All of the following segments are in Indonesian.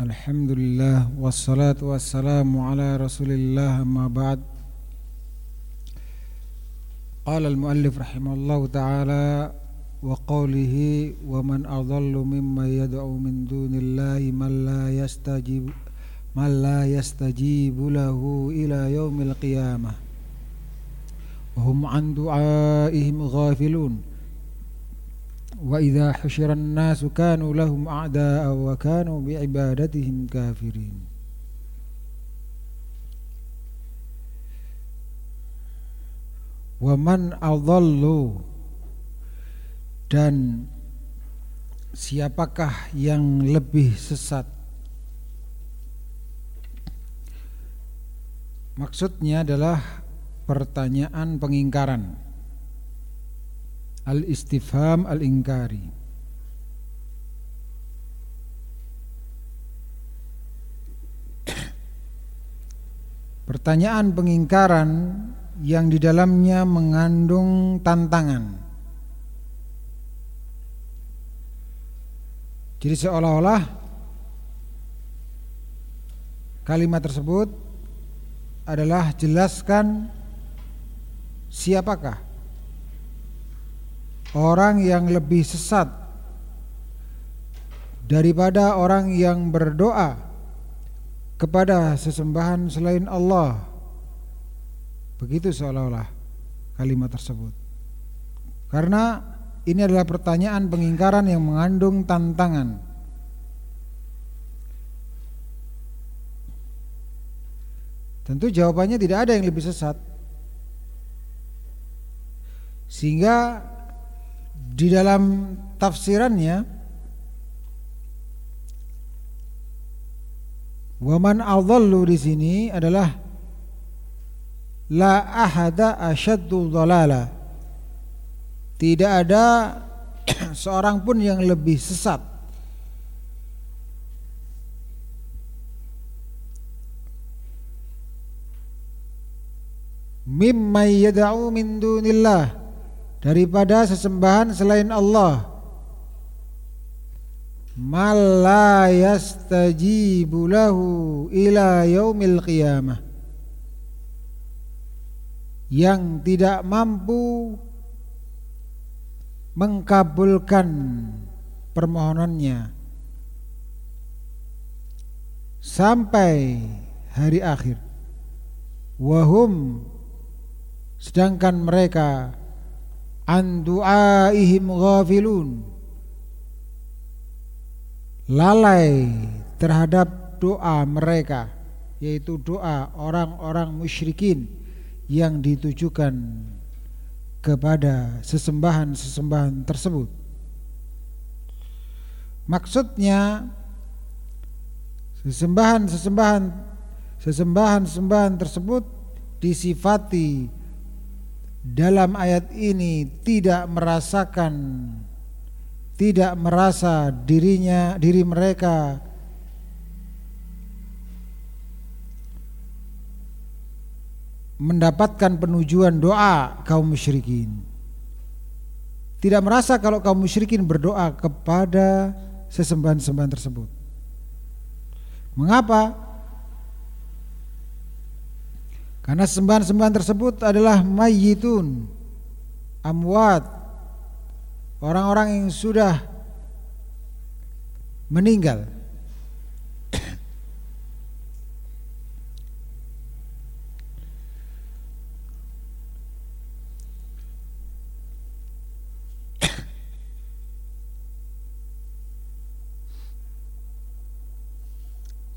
الحمد لله والصلاة والسلام على رسول الله ما بعد قال المؤلف رحمه الله تعالى وقوله ومن أضل ممن يدعو من دون الله من لا يستجيب من لا يستجيب له إلى يوم القيامة وَإِذَا حُشِرَ النَّاسُ كَانُوا لَهُمْ أَعْدَاءَ وَكَانُوا بِعِبَادَتِهِمْ كَافِرِينَ وَمَنْ أَضَلُّ dan siapakah yang lebih sesat? Maksudnya adalah pertanyaan pengingkaran. Al-istifham al-ingkari Pertanyaan pengingkaran yang di dalamnya mengandung tantangan. Jadi seolah-olah kalimat tersebut adalah jelaskan siapakah orang yang lebih sesat daripada orang yang berdoa kepada sesembahan selain Allah. Begitu seolah-olah kalimat tersebut. Karena ini adalah pertanyaan pengingkaran yang mengandung tantangan. Tentu jawabannya tidak ada yang lebih sesat. Sehingga di dalam tafsirannya Waman adallu di sini adalah la ahada asyaddu dhalala. Tidak ada seorang pun yang lebih sesat. Mimma yad'u min dunillah daripada sesembahan selain Allah. Malla yastajibu lahu ila yaumil qiyamah. Yang tidak mampu mengkabulkan permohonannya. Sampai hari akhir. Wahum sedangkan mereka an du'aihim ghafilun. Lalai terhadap doa mereka yaitu doa orang-orang musyrikin yang ditujukan kepada sesembahan-sesembahan tersebut. Maksudnya sesembahan-sesembahan sesembahan-sesembahan tersebut disifati dalam ayat ini tidak merasakan tidak merasa dirinya diri mereka mendapatkan penujuan doa kaum musyrikin. Tidak merasa kalau kaum musyrikin berdoa kepada sesembahan-sembahan tersebut. Mengapa Karena sembahan-sembahan tersebut adalah mayyitun, amwat, orang-orang yang sudah meninggal.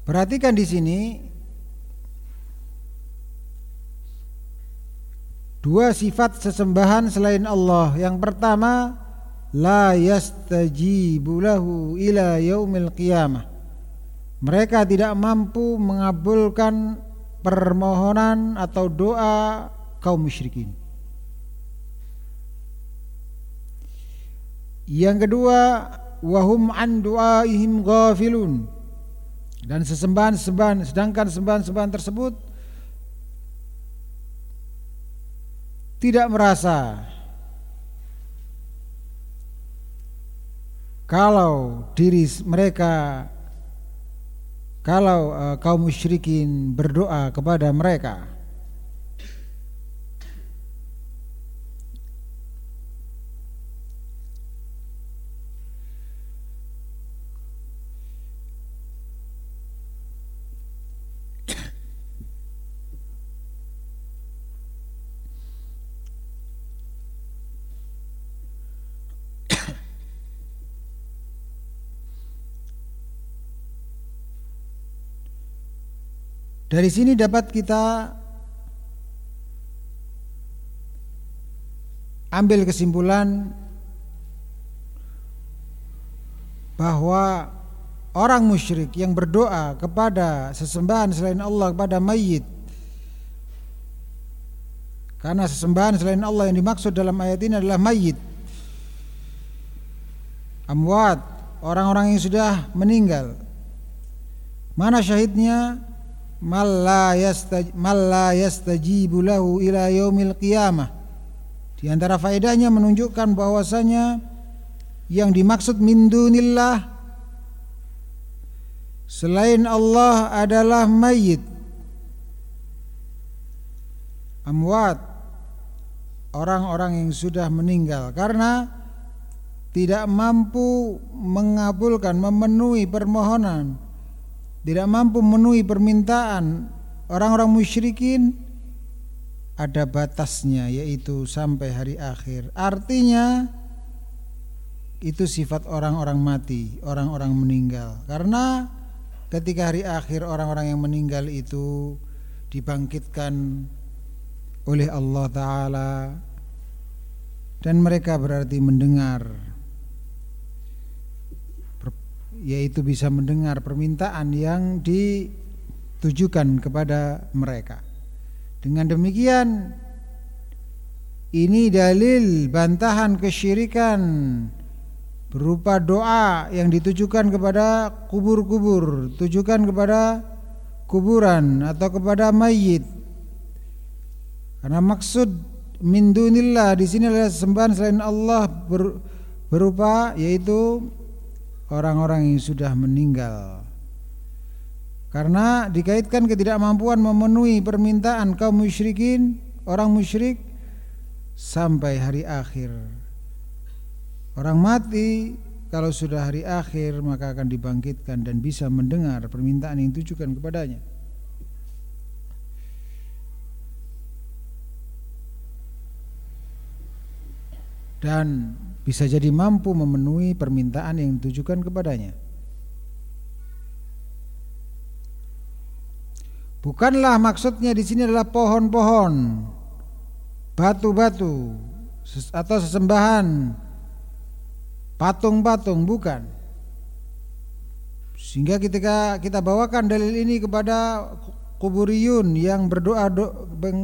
Perhatikan di sini Dua sifat sesembahan selain Allah. Yang pertama, la yastajibu lahu ila yaumil qiyamah. Mereka tidak mampu mengabulkan permohonan atau doa kaum musyrikin. Yang kedua, wahum an duaihim ghafilun. Dan sesembahan-sembahan sedangkan sembahan-sembahan tersebut tidak merasa kalau diri mereka kalau uh, kaum musyrikin berdoa kepada mereka Dari sini dapat kita ambil kesimpulan bahwa orang musyrik yang berdoa kepada sesembahan selain Allah kepada mayit karena sesembahan selain Allah yang dimaksud dalam ayat ini adalah mayit amwat orang-orang yang sudah meninggal. Mana syahidnya Di antara faedahnya menunjukkan bahwasanya yang dimaksud min dunillah selain Allah adalah mayit. Amwat orang-orang yang sudah meninggal karena tidak mampu mengabulkan memenuhi permohonan tidak mampu memenuhi permintaan orang-orang musyrikin ada batasnya yaitu sampai hari akhir. Artinya itu sifat orang-orang mati, orang-orang meninggal. Karena ketika hari akhir orang-orang yang meninggal itu dibangkitkan oleh Allah taala dan mereka berarti mendengar yaitu bisa mendengar permintaan yang ditujukan kepada mereka. Dengan demikian ini dalil bantahan kesyirikan berupa doa yang ditujukan kepada kubur-kubur, tujukan kepada kuburan atau kepada mayit. Karena maksud min dunillah di sini adalah sembahan selain Allah berupa yaitu orang-orang yang sudah meninggal. Karena dikaitkan ketidakmampuan memenuhi permintaan kaum musyrikin, orang musyrik sampai hari akhir. Orang mati kalau sudah hari akhir maka akan dibangkitkan dan bisa mendengar permintaan yang ditujukan kepadanya. Dan bisa jadi mampu memenuhi permintaan yang ditujukan kepadanya. Bukanlah maksudnya di sini adalah pohon-pohon, batu-batu atau sesembahan, patung-patung, bukan. Sehingga ketika kita bawakan dalil ini kepada kuburiyun yang berdoa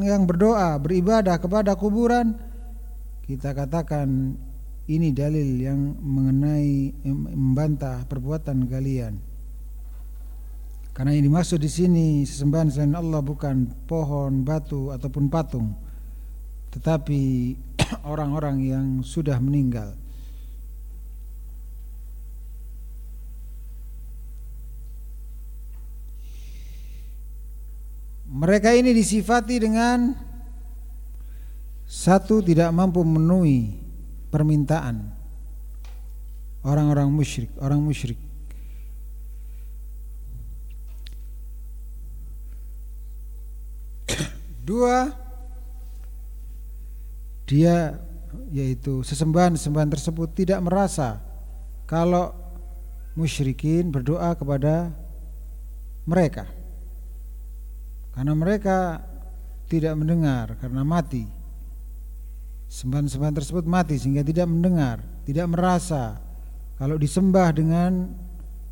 yang berdoa beribadah kepada kuburan, kita katakan ini dalil yang mengenai membantah perbuatan kalian. Karena yang dimaksud di sini sesembahan selain Allah bukan pohon, batu ataupun patung, tetapi orang-orang yang sudah meninggal. Mereka ini disifati dengan satu tidak mampu memenuhi permintaan orang-orang musyrik, orang musyrik. Dua, dia yaitu sesembahan-sesembahan tersebut tidak merasa kalau musyrikin berdoa kepada mereka. Karena mereka tidak mendengar karena mati. Sembahan-sembahan tersebut mati sehingga tidak mendengar, tidak merasa kalau disembah dengan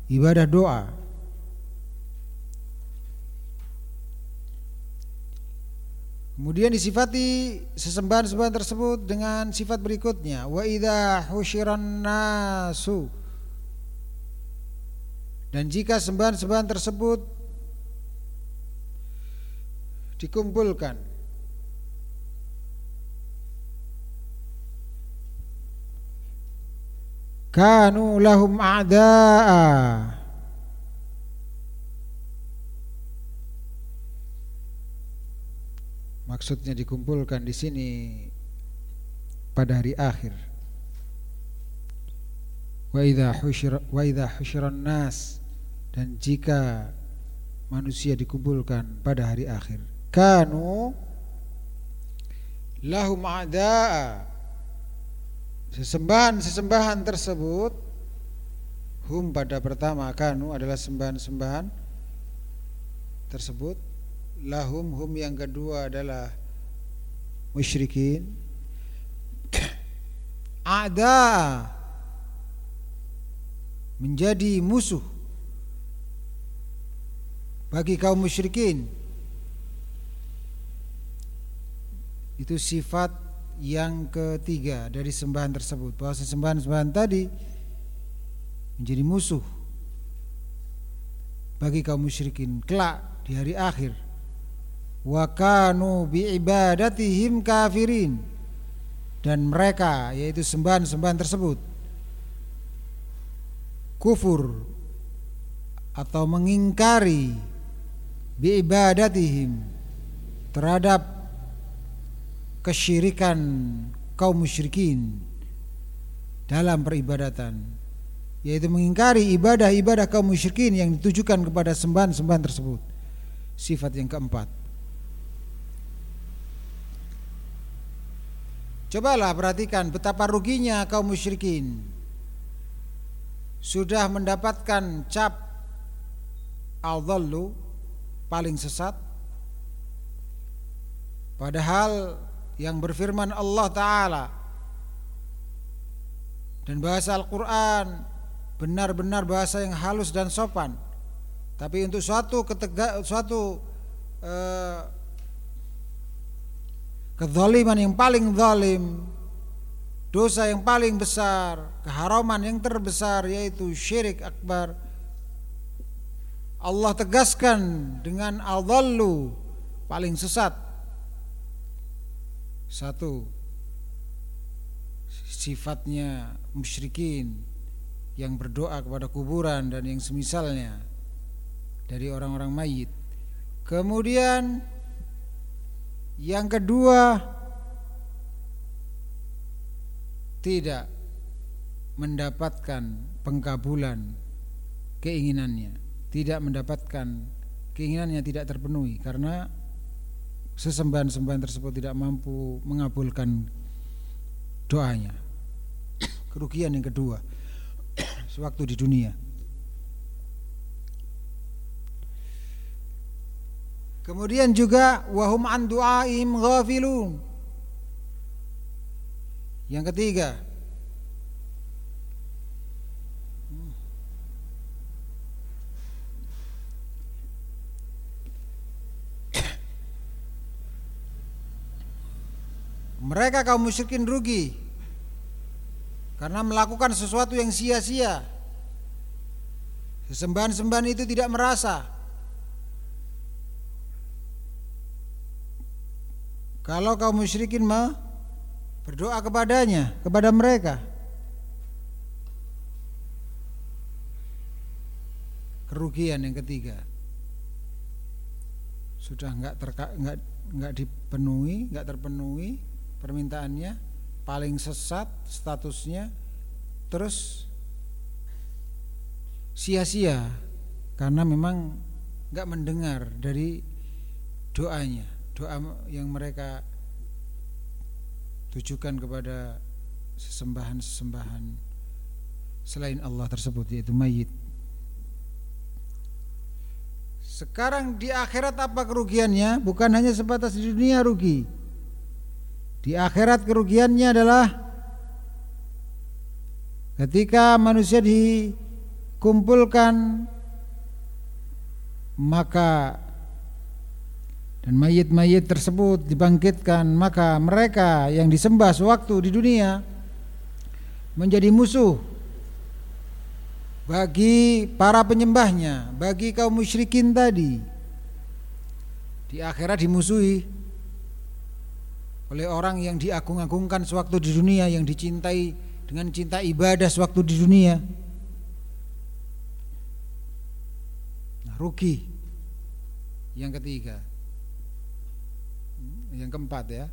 ibadah doa. Kemudian disifati sesembahan-sembahan tersebut dengan sifat berikutnya. Wa idza husyiran nasu. Dan jika sembahan-sembahan tersebut dikumpulkan kanu lahum a'da'a Maksudnya dikumpulkan di sini pada hari akhir. Wa idza husyir wa idza husyiran nas dan jika manusia dikumpulkan pada hari akhir. Kanu lahum a'da'a sesembahan-sesembahan tersebut hum pada pertama kanu adalah sembahan-sembahan tersebut. Lahum hum yang kedua adalah musyrikin. Ada menjadi musuh bagi kaum musyrikin. Itu sifat yang ketiga dari sembahan tersebut. Bahwa sembahan-sembahan tadi menjadi musuh bagi kaum musyrikin kelak di hari akhir. Wa kanu bi ibadatihim kafirin. Dan mereka yaitu sembahan-sembahan tersebut kufur atau mengingkari bi ibadatihim terhadap kesyirikan kaum musyrikin dalam peribadatan yaitu mengingkari ibadah-ibadah kaum musyrikin yang ditujukan kepada sembahan-sembahan tersebut. Sifat yang keempat. Cobalah perhatikan betapa ruginya kaum musyrikin sudah mendapatkan cap al-dhallu paling sesat. Padahal yang berfirman Allah taala. Dan bahasa Al-Qur'an benar-benar bahasa yang halus dan sopan. Tapi untuk suatu ketega, suatu uh, kezaliman yang paling zalim dosa yang paling besar keharaman yang terbesar yaitu syirik akbar Allah tegaskan dengan al-dhallu paling sesat satu sifatnya musyrikin yang berdoa kepada kuburan dan yang semisalnya dari orang-orang mayit. Kemudian yang kedua tidak mendapatkan pengkabulan keinginannya, tidak mendapatkan keinginannya tidak terpenuhi karena sesembahan-sembahan tersebut tidak mampu mengabulkan doanya. Kerugian yang kedua sewaktu di dunia. Kemudian juga wahum an du'aim ghafilun. Yang ketiga, mereka kaum musyrikin rugi karena melakukan sesuatu yang sia-sia. Sesembahan-sembahan itu tidak merasa Kalau kaum musyrikin mah berdoa kepadanya, kepada mereka. Kerugian yang ketiga. Sudah enggak terka, enggak enggak dipenuhi, enggak terpenuhi permintaannya, paling sesat statusnya, terus sia-sia karena memang enggak mendengar dari doanya doa yang mereka tujukan kepada sesembahan-sesembahan selain Allah tersebut yaitu mayit. Sekarang di akhirat apa kerugiannya? Bukan hanya sebatas di dunia rugi. Di akhirat kerugiannya adalah ketika manusia dikumpulkan maka dan mayit-mayit tersebut dibangkitkan maka mereka yang disembah sewaktu di dunia menjadi musuh bagi para penyembahnya, bagi kaum musyrikin tadi. Di akhirat dimusuhi oleh orang yang diagung-agungkan sewaktu di dunia, yang dicintai dengan cinta ibadah sewaktu di dunia. Nah, rugi. Yang ketiga, Yang keempat ya.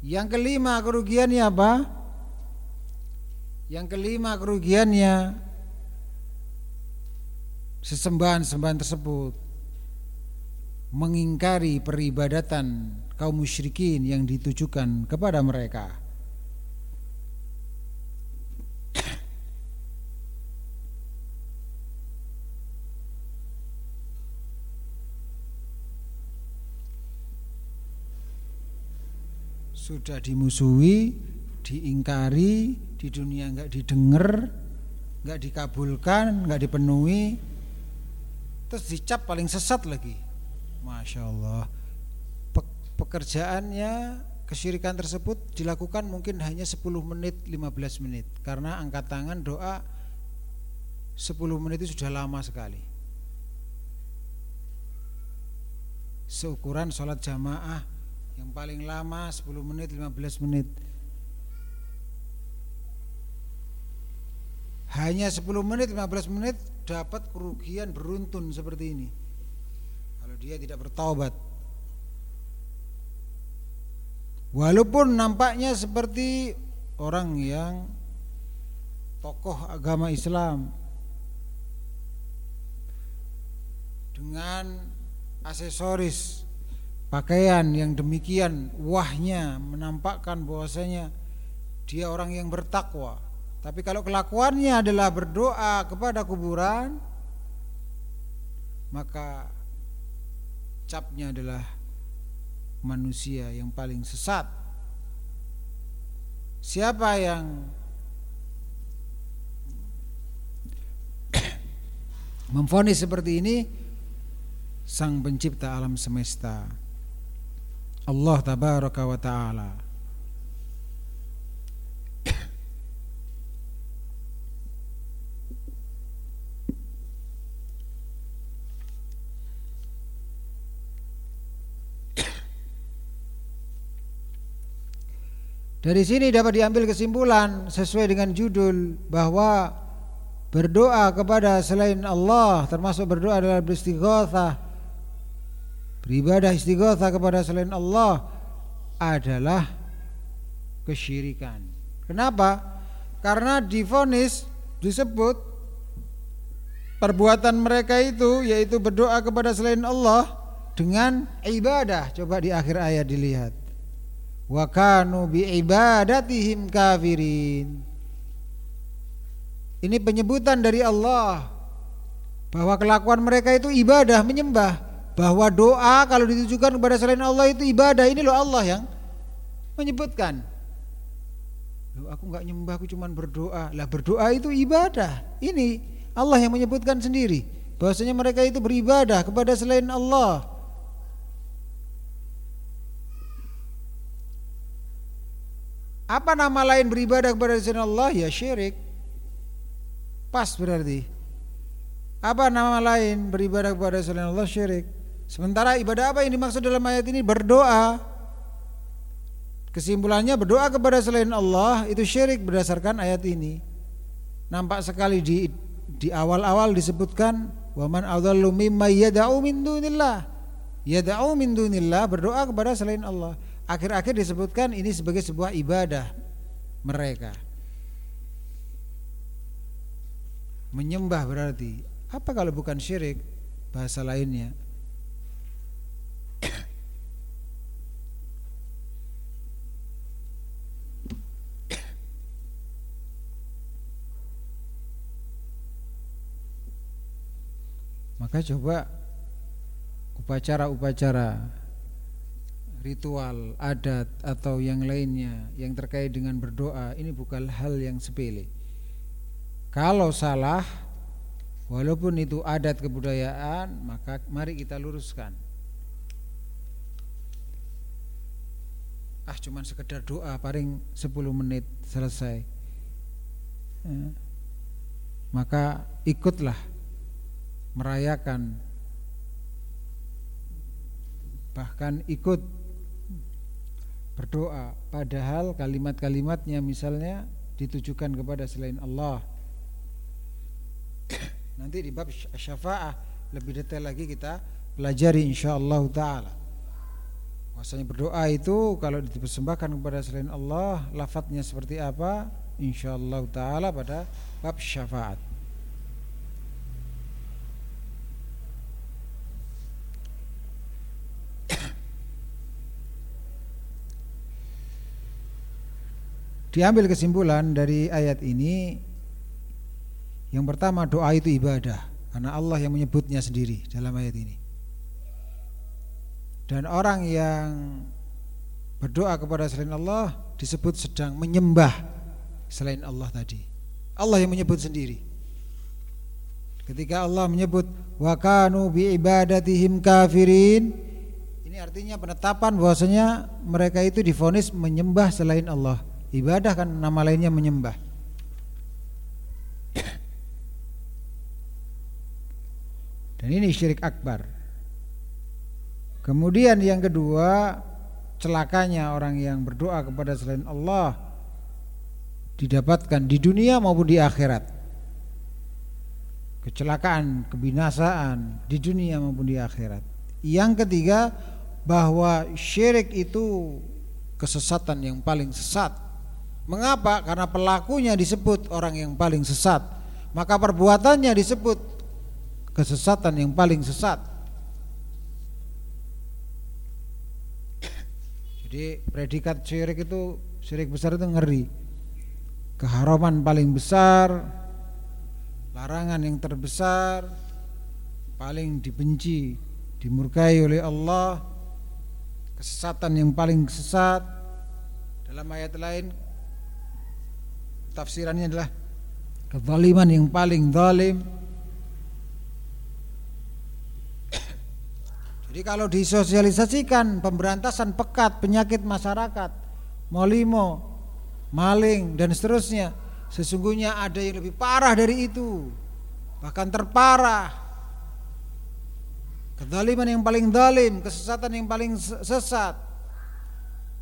Yang kelima kerugiannya apa? Yang kelima kerugiannya sesembahan-sembahan tersebut mengingkari peribadatan kaum musyrikin yang ditujukan kepada mereka. sudah dimusuhi, diingkari, di dunia nggak didengar, nggak dikabulkan, nggak dipenuhi, terus dicap paling sesat lagi. Masya Allah. Pekerjaannya kesyirikan tersebut dilakukan mungkin hanya 10 menit, 15 menit. Karena angkat tangan doa 10 menit itu sudah lama sekali. Seukuran sholat jamaah yang paling lama 10 menit 15 menit. Hanya 10 menit 15 menit dapat kerugian beruntun seperti ini. Kalau dia tidak bertaubat walaupun nampaknya seperti orang yang tokoh agama Islam dengan aksesoris pakaian yang demikian wahnya menampakkan bahwasanya dia orang yang bertakwa. Tapi kalau kelakuannya adalah berdoa kepada kuburan, maka capnya adalah manusia yang paling sesat. Siapa yang memfonis seperti ini? Sang pencipta alam semesta. Allah tabaraka wa taala Dari sini dapat diambil kesimpulan sesuai dengan judul bahwa berdoa kepada selain Allah termasuk berdoa adalah beristighatsah beribadah istighosa kepada selain Allah adalah kesyirikan. Kenapa? Karena difonis disebut perbuatan mereka itu yaitu berdoa kepada selain Allah dengan ibadah. Coba di akhir ayat dilihat. Wa kanu bi ibadatihim kafirin. Ini penyebutan dari Allah bahwa kelakuan mereka itu ibadah menyembah bahwa doa kalau ditujukan kepada selain Allah itu ibadah. Ini loh Allah yang menyebutkan. Loh, aku nggak nyembah, aku cuma berdoa. Lah berdoa itu ibadah. Ini Allah yang menyebutkan sendiri bahwasanya mereka itu beribadah kepada selain Allah. Apa nama lain beribadah kepada selain Allah? Ya syirik. Pas berarti. Apa nama lain beribadah kepada selain Allah? Syirik. Sementara ibadah apa yang dimaksud dalam ayat ini? Berdoa. Kesimpulannya berdoa kepada selain Allah itu syirik berdasarkan ayat ini. Nampak sekali di di awal-awal disebutkan waman adallu mimma yad'u min dunillah. Yad'u min dunillah berdoa kepada selain Allah. Akhir-akhir disebutkan ini sebagai sebuah ibadah mereka. Menyembah berarti apa kalau bukan syirik bahasa lainnya Maka coba upacara-upacara ritual, adat atau yang lainnya yang terkait dengan berdoa ini bukan hal yang sepele. Kalau salah walaupun itu adat kebudayaan, maka mari kita luruskan. Ah cuman sekedar doa paling 10 menit selesai. Ya. Maka ikutlah merayakan bahkan ikut berdoa padahal kalimat-kalimatnya misalnya ditujukan kepada selain Allah nanti di bab syafaah, lebih detail lagi kita pelajari insyaallah taala Bahwasanya berdoa itu kalau dipersembahkan kepada selain Allah, lafadznya seperti apa? Insyaallah taala pada bab syafaat. Diambil kesimpulan dari ayat ini Yang pertama doa itu ibadah. Karena Allah yang menyebutnya sendiri dalam ayat ini. Dan orang yang berdoa kepada selain Allah Disebut sedang menyembah selain Allah tadi. Allah yang menyebut sendiri. Ketika Allah menyebut Wa kanu bi ibadatihim kafirin Ini artinya penetapan bahwasanya mereka itu difonis menyembah selain Allah Ibadah kan nama lainnya menyembah. Dan ini syirik akbar. Kemudian yang kedua, celakanya orang yang berdoa kepada selain Allah didapatkan di dunia maupun di akhirat. Kecelakaan, kebinasaan di dunia maupun di akhirat. Yang ketiga, bahwa syirik itu kesesatan yang paling sesat Mengapa? Karena pelakunya disebut orang yang paling sesat. Maka perbuatannya disebut kesesatan yang paling sesat. Jadi predikat syirik itu syirik besar itu ngeri. Keharaman paling besar, larangan yang terbesar, paling dibenci, dimurkai oleh Allah, kesesatan yang paling sesat. Dalam ayat lain tafsirannya adalah kezaliman yang paling zalim. Jadi kalau disosialisasikan pemberantasan pekat penyakit masyarakat molimo maling dan seterusnya sesungguhnya ada yang lebih parah dari itu. Bahkan terparah. Kezaliman yang paling zalim kesesatan yang paling sesat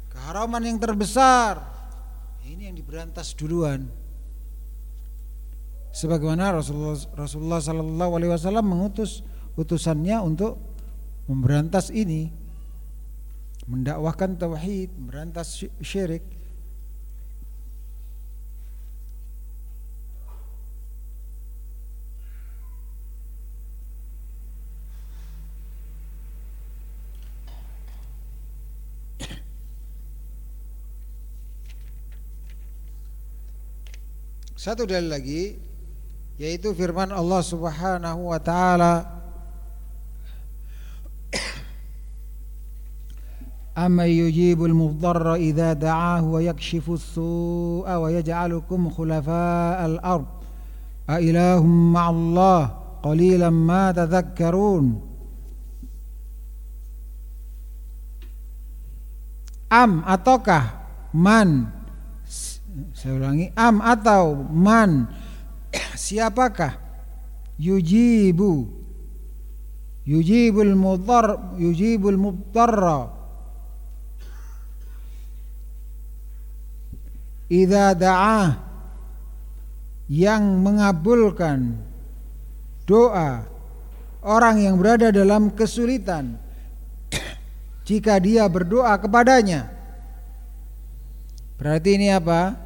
keharaman yang terbesar ini yang diberantas duluan. Sebagaimana Rasulullah Rasulullah Sallallahu Alaihi Wasallam mengutus utusannya untuk memberantas ini, mendakwahkan tauhid, memberantas syirik. Satu dalil lagi yaitu firman Allah Subhanahu wa taala Amma yujibul mudharra idza da'ahu wa as-su'a wa yaj'alukum khulafa'al ard. A ilahum ma'allah qalilan ma tadhakkarun. Am ataukah man saya ulangi am atau man siapakah? Yujibu. Yujibul mudhar yujibul mudharra. Idza da'ah yang mengabulkan doa orang yang berada dalam kesulitan jika dia berdoa kepadanya berarti ini apa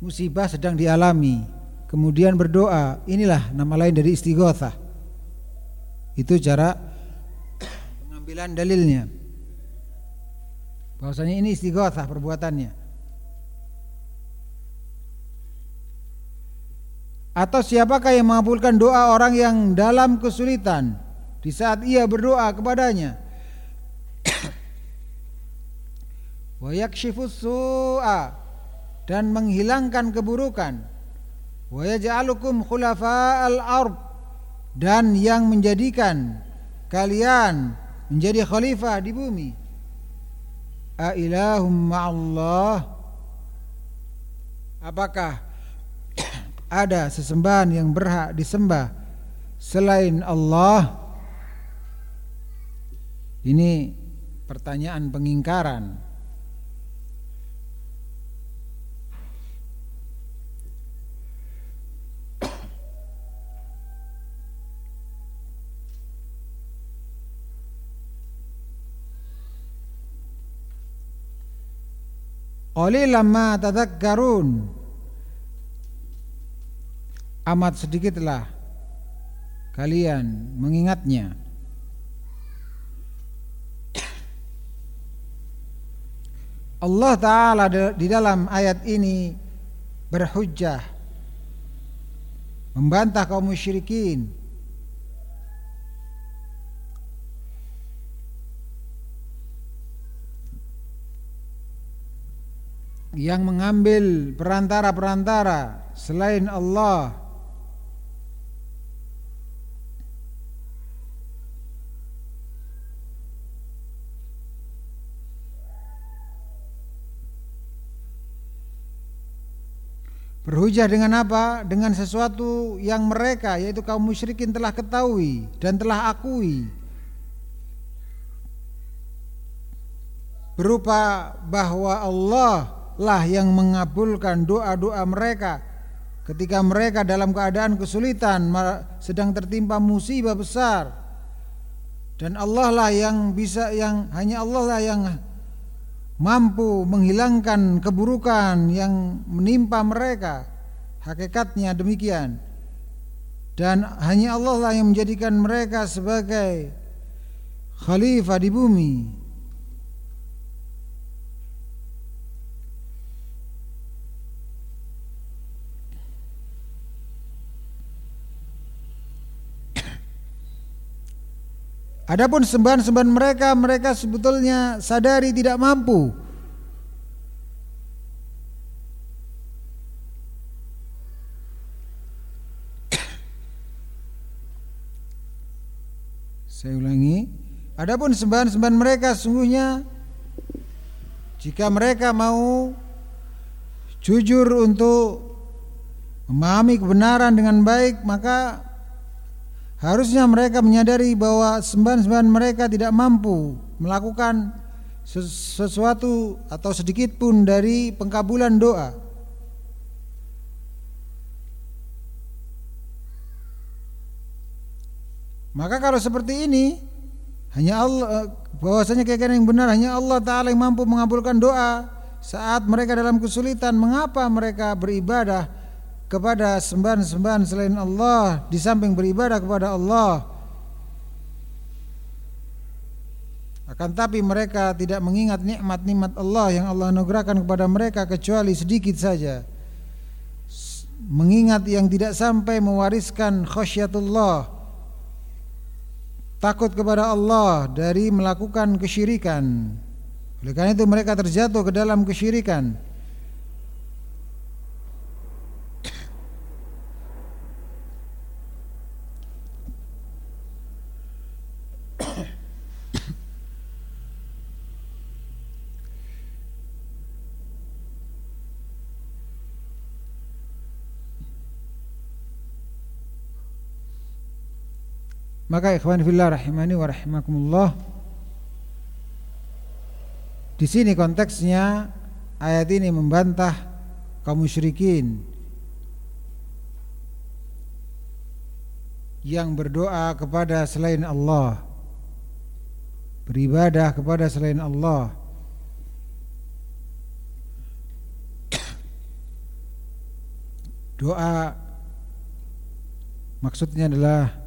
musibah sedang dialami, kemudian berdoa, inilah nama lain dari istighothah. Itu cara pengambilan dalilnya. Bahwasanya ini istighothah perbuatannya. Atau siapakah yang mengabulkan doa orang yang dalam kesulitan di saat ia berdoa kepadanya? Wa yakshifus dan menghilangkan keburukan. Wa yaj'alukum khulafa'al ard. Dan yang menjadikan kalian menjadi khalifah di bumi. A ilahum apakah ada sesembahan yang berhak disembah selain Allah? Ini pertanyaan pengingkaran Qalilan ma tadhakkarun. Amat sedikitlah kalian mengingatnya. Allah Ta'ala di dalam ayat ini berhujjah membantah kaum musyrikin yang mengambil perantara-perantara selain Allah Berhujah dengan apa? Dengan sesuatu yang mereka yaitu kaum musyrikin telah ketahui dan telah akui. Berupa bahwa Allah lah yang mengabulkan doa-doa mereka ketika mereka dalam keadaan kesulitan sedang tertimpa musibah besar. Dan Allah lah yang bisa yang hanya Allah lah yang mampu menghilangkan keburukan yang menimpa mereka. Hakikatnya demikian. Dan hanya Allah lah yang menjadikan mereka sebagai khalifah di bumi. Adapun sembahan-sembahan mereka mereka sebetulnya sadari tidak mampu. Saya ulangi. Adapun sembahan-sembahan mereka sungguhnya jika mereka mau jujur untuk memahami kebenaran dengan baik maka Harusnya mereka menyadari bahwa sembahan-sembahan mereka tidak mampu melakukan sesuatu atau sedikit pun dari pengkabulan doa. Maka kalau seperti ini hanya Allah eh, bahwasanya keyakinan yang benar hanya Allah taala yang mampu mengabulkan doa saat mereka dalam kesulitan mengapa mereka beribadah kepada sembahan-sembahan selain Allah di samping beribadah kepada Allah. Akan tapi mereka tidak mengingat nikmat-nikmat Allah yang Allah anugerahkan kepada mereka kecuali sedikit saja. Mengingat yang tidak sampai mewariskan khasyatullah takut kepada Allah dari melakukan kesyirikan. Oleh karena itu mereka terjatuh ke dalam kesyirikan Maka ikhwan fillah rahimani wa rahimakumullah Di sini konteksnya ayat ini membantah kaum musyrikin yang berdoa kepada selain Allah beribadah kepada selain Allah. Doa maksudnya adalah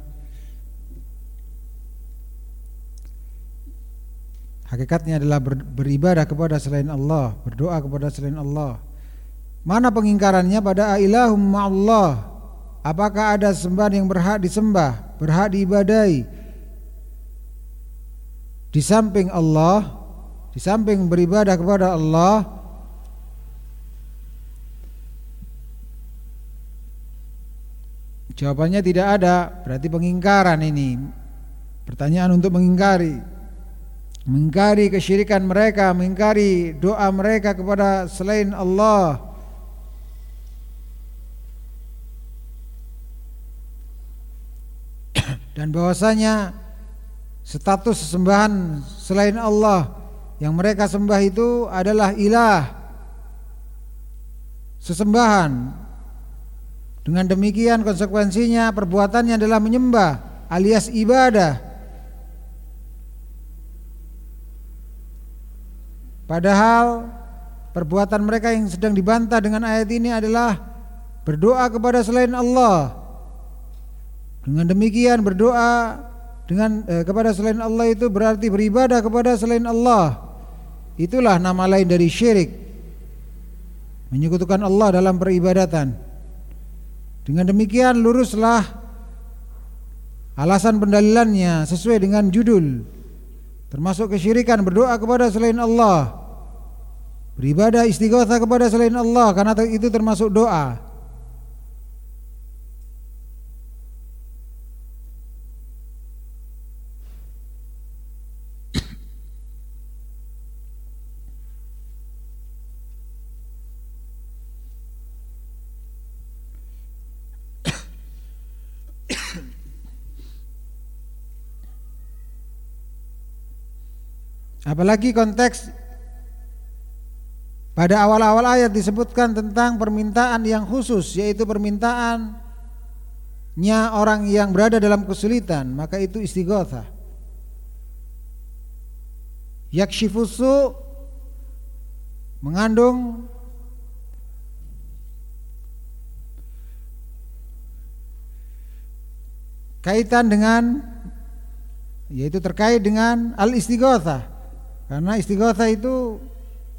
Hakikatnya adalah ber, beribadah kepada selain Allah, berdoa kepada selain Allah. Mana pengingkarannya pada ilahum Allah? Apakah ada sembahan yang berhak disembah, berhak diibadai di samping Allah, di samping beribadah kepada Allah? Jawabannya tidak ada, berarti pengingkaran ini. Pertanyaan untuk mengingkari mengingkari kesyirikan mereka, mengingkari doa mereka kepada selain Allah. Dan bahwasanya status sesembahan selain Allah yang mereka sembah itu adalah ilah sesembahan. Dengan demikian konsekuensinya perbuatannya adalah menyembah alias ibadah Padahal perbuatan mereka yang sedang dibantah dengan ayat ini adalah berdoa kepada selain Allah. Dengan demikian berdoa dengan eh, kepada selain Allah itu berarti beribadah kepada selain Allah. Itulah nama lain dari syirik. Menyekutukan Allah dalam peribadatan. Dengan demikian luruslah alasan pendalilannya sesuai dengan judul termasuk kesyirikan berdoa kepada selain Allah. Beribadah istighatsah kepada selain Allah. Karena itu termasuk doa Apalagi konteks pada awal-awal ayat disebutkan tentang permintaan yang khusus yaitu permintaannya orang yang berada dalam kesulitan, maka itu istighothah. Yakshifusu mengandung kaitan dengan yaitu terkait dengan al-istighothah karena istighatsah itu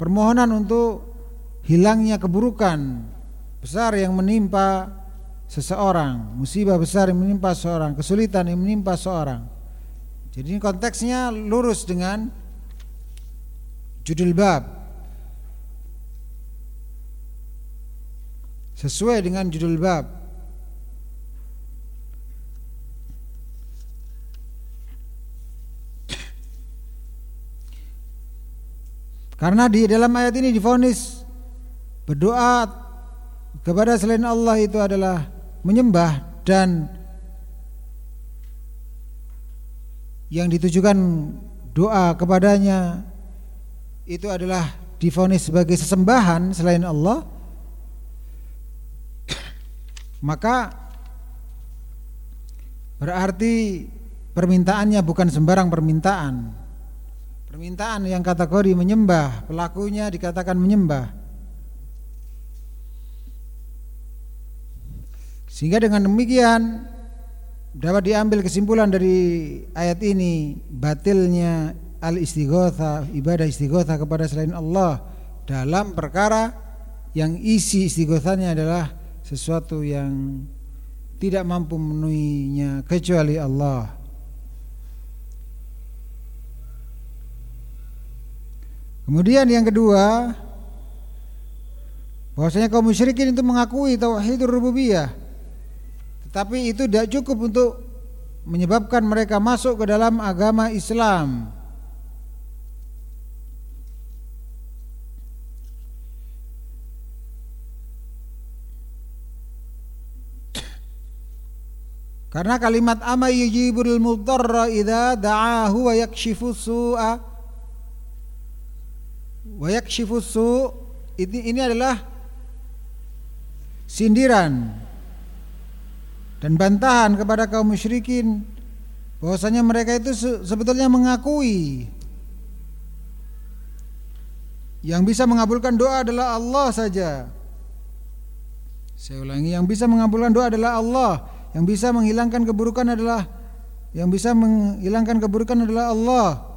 permohonan untuk hilangnya keburukan besar yang menimpa seseorang, musibah besar yang menimpa seorang, kesulitan yang menimpa seorang. Jadi konteksnya lurus dengan judul bab. Sesuai dengan judul bab. Karena di dalam ayat ini difonis berdoa kepada selain Allah itu adalah menyembah dan yang ditujukan doa kepadanya itu adalah difonis sebagai sesembahan selain Allah. Maka berarti permintaannya bukan sembarang permintaan Permintaan yang kategori menyembah, pelakunya dikatakan menyembah. Sehingga dengan demikian dapat diambil kesimpulan dari ayat ini batilnya al istighosa ibadah istighosa kepada selain Allah dalam perkara yang isi istighosanya adalah sesuatu yang tidak mampu memenuhinya kecuali Allah. Kemudian yang kedua, bahwasanya kaum musyrikin itu mengakui tauhidur rububiyah. Tetapi itu tidak cukup untuk menyebabkan mereka masuk ke dalam agama Islam. Karena kalimat ama yujibul mudarra idza da'ahu wa yakshifu su'a Wayak shifusu ini ini adalah sindiran dan bantahan kepada kaum musyrikin bahwasanya mereka itu sebetulnya mengakui yang bisa mengabulkan doa adalah Allah saja. Saya ulangi, yang bisa mengabulkan doa adalah Allah, yang bisa menghilangkan keburukan adalah yang bisa menghilangkan keburukan adalah Allah.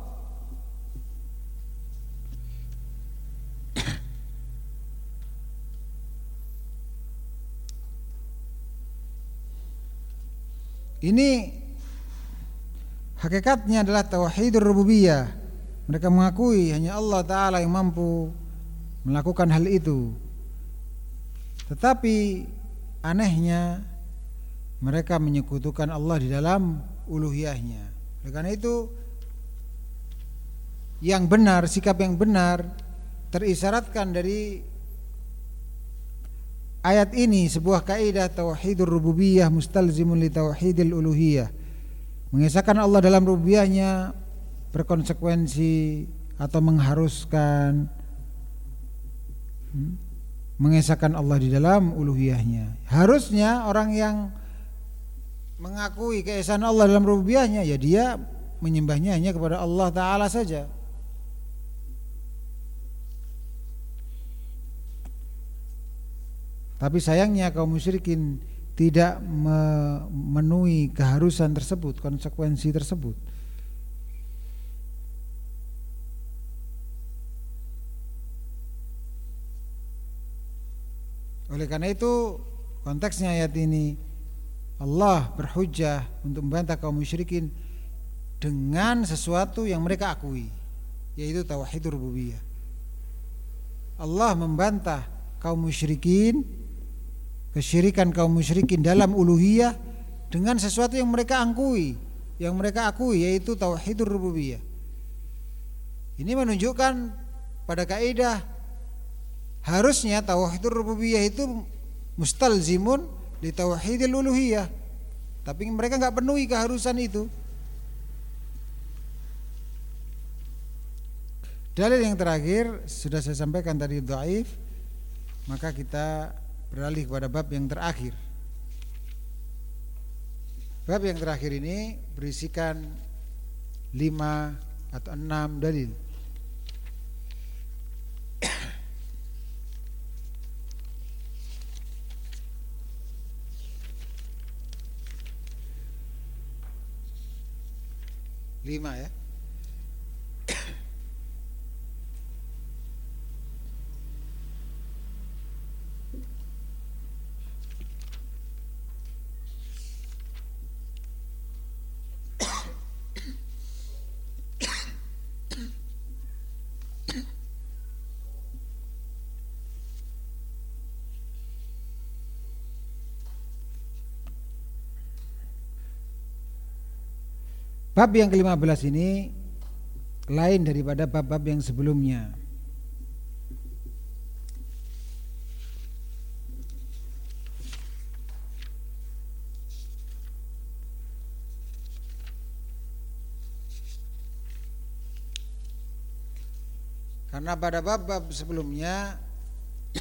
Ini hakikatnya adalah tauhidur rububiyah. Mereka mengakui hanya Allah taala yang mampu melakukan hal itu. Tetapi anehnya mereka menyekutukan Allah di dalam uluhiyahnya. Oleh karena itu yang benar, sikap yang benar terisyaratkan dari Ayat ini sebuah kaidah tauhidur rububiyah mustalzimun li tauhidil uluhiyah. Mengesahkan Allah dalam rububiyahnya berkonsekuensi atau mengharuskan hmm, mengesahkan Allah di dalam uluhiyahnya. Harusnya orang yang mengakui keesaan Allah dalam rububiyahnya ya dia menyembahnya hanya kepada Allah taala saja. Tapi sayangnya kaum musyrikin tidak memenuhi keharusan tersebut, konsekuensi tersebut. Oleh karena itu konteksnya ayat ini Allah berhujah untuk membantah kaum musyrikin dengan sesuatu yang mereka akui yaitu tauhid rububiyah. Allah membantah kaum musyrikin kesyirikan kaum musyrikin dalam uluhiyah dengan sesuatu yang mereka akui, yang mereka akui yaitu tauhid rububiyah. Ini menunjukkan pada kaidah harusnya tauhid rububiyah itu mustalzimun di tauhidil uluhiyah. Tapi mereka nggak penuhi keharusan itu. Dalil yang terakhir sudah saya sampaikan tadi dhaif, maka kita beralih kepada bab yang terakhir. Bab yang terakhir ini berisikan lima atau enam dalil. lima ya. Bab yang ke-15 ini lain daripada bab-bab yang sebelumnya. Karena pada bab-bab sebelumnya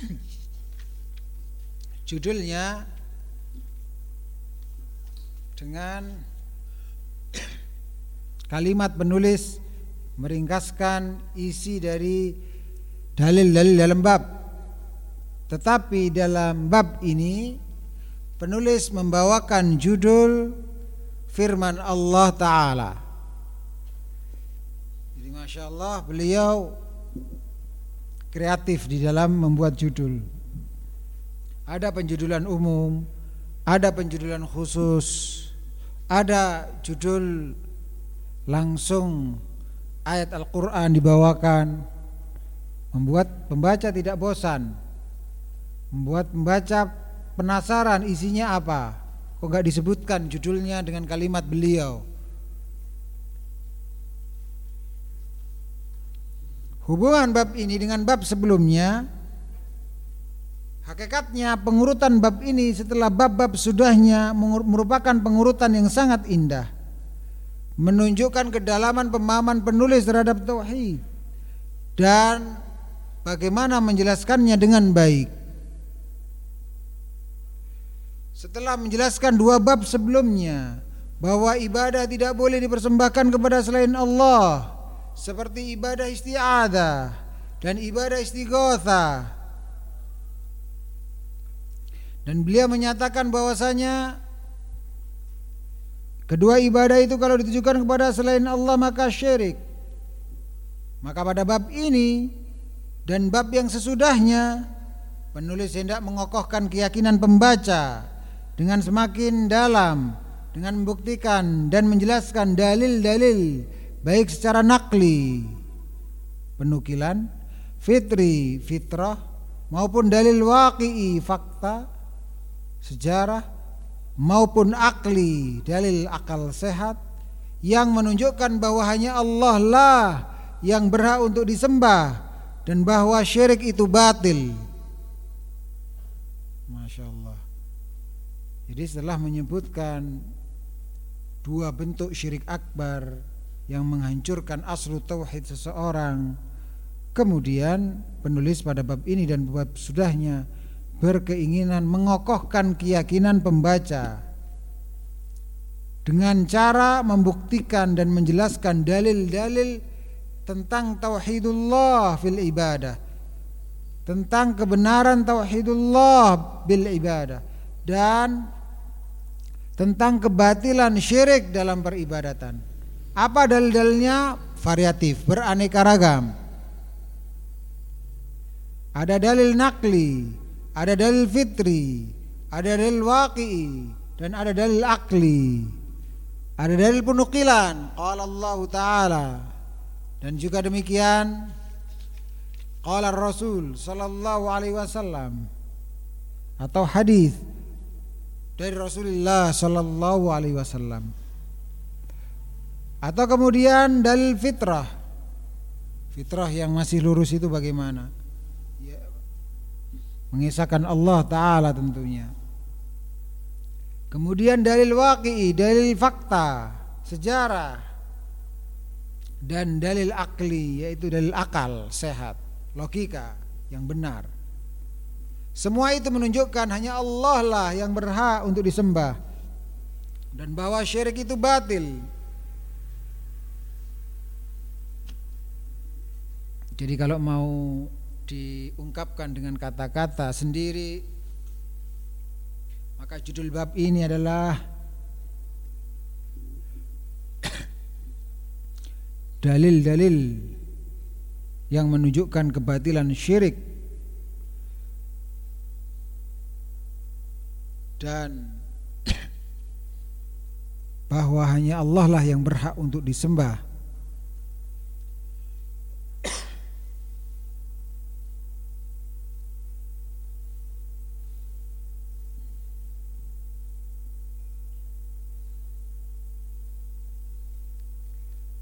judulnya dengan Kalimat penulis meringkaskan isi dari dalil-dalil dalam bab. Tetapi dalam bab ini penulis membawakan judul firman Allah Ta'ala. Jadi Masya Allah beliau kreatif di dalam membuat judul. Ada penjudulan umum, ada penjudulan khusus, ada judul langsung ayat Al-Quran dibawakan. Membuat pembaca tidak bosan. Membuat pembaca penasaran isinya apa. Kok nggak disebutkan judulnya dengan kalimat beliau. Hubungan bab ini dengan bab sebelumnya hakikatnya pengurutan bab ini setelah bab-bab sudahnya merupakan pengurutan yang sangat indah menunjukkan kedalaman pemahaman penulis terhadap tauhid dan bagaimana menjelaskannya dengan baik. Setelah menjelaskan dua bab sebelumnya bahwa ibadah tidak boleh dipersembahkan kepada selain Allah seperti ibadah isti'adah dan ibadah istighothah. Dan beliau menyatakan bahwasanya Kedua ibadah itu kalau ditujukan kepada selain Allah maka syirik. Maka pada bab ini dan bab yang sesudahnya penulis hendak mengokohkan keyakinan pembaca dengan semakin dalam dengan membuktikan dan menjelaskan dalil-dalil baik secara nakli penukilan fitri fitrah maupun dalil waqi'i fakta sejarah maupun akli dalil akal sehat yang menunjukkan bahwa hanya Allah lah yang berhak untuk disembah dan bahwa syirik itu batil. Masya Allah. Jadi setelah menyebutkan dua bentuk syirik akbar yang menghancurkan aslu tauhid seseorang, kemudian penulis pada bab ini dan bab sudahnya berkeinginan mengokohkan keyakinan pembaca dengan cara membuktikan dan menjelaskan dalil-dalil tentang tauhidullah fil ibadah tentang kebenaran tauhidullah bil ibadah dan tentang kebatilan syirik dalam peribadatan. Apa dalil-dalilnya? Variatif, beraneka ragam. Ada dalil nakli, ada dalil fitri, ada dalil waqi'i, dan ada dalil akli. Ada dalil penukilan, qala Allah Ta'ala. Dan juga demikian qala Rasul sallallahu alaihi wasallam atau hadis dari Rasulullah sallallahu alaihi wasallam. Atau kemudian dalil fitrah. Fitrah yang masih lurus itu bagaimana? Mengisahkan Allah taala tentunya. Kemudian dalil waqi'i, dalil fakta, sejarah dan dalil akli yaitu dalil akal sehat, logika yang benar. Semua itu menunjukkan hanya Allah lah yang berhak untuk disembah dan bahwa syirik itu batil. Jadi kalau mau diungkapkan dengan kata-kata sendiri maka judul bab ini adalah dalil-dalil yang menunjukkan kebatilan syirik dan bahwa hanya Allah lah yang berhak untuk disembah.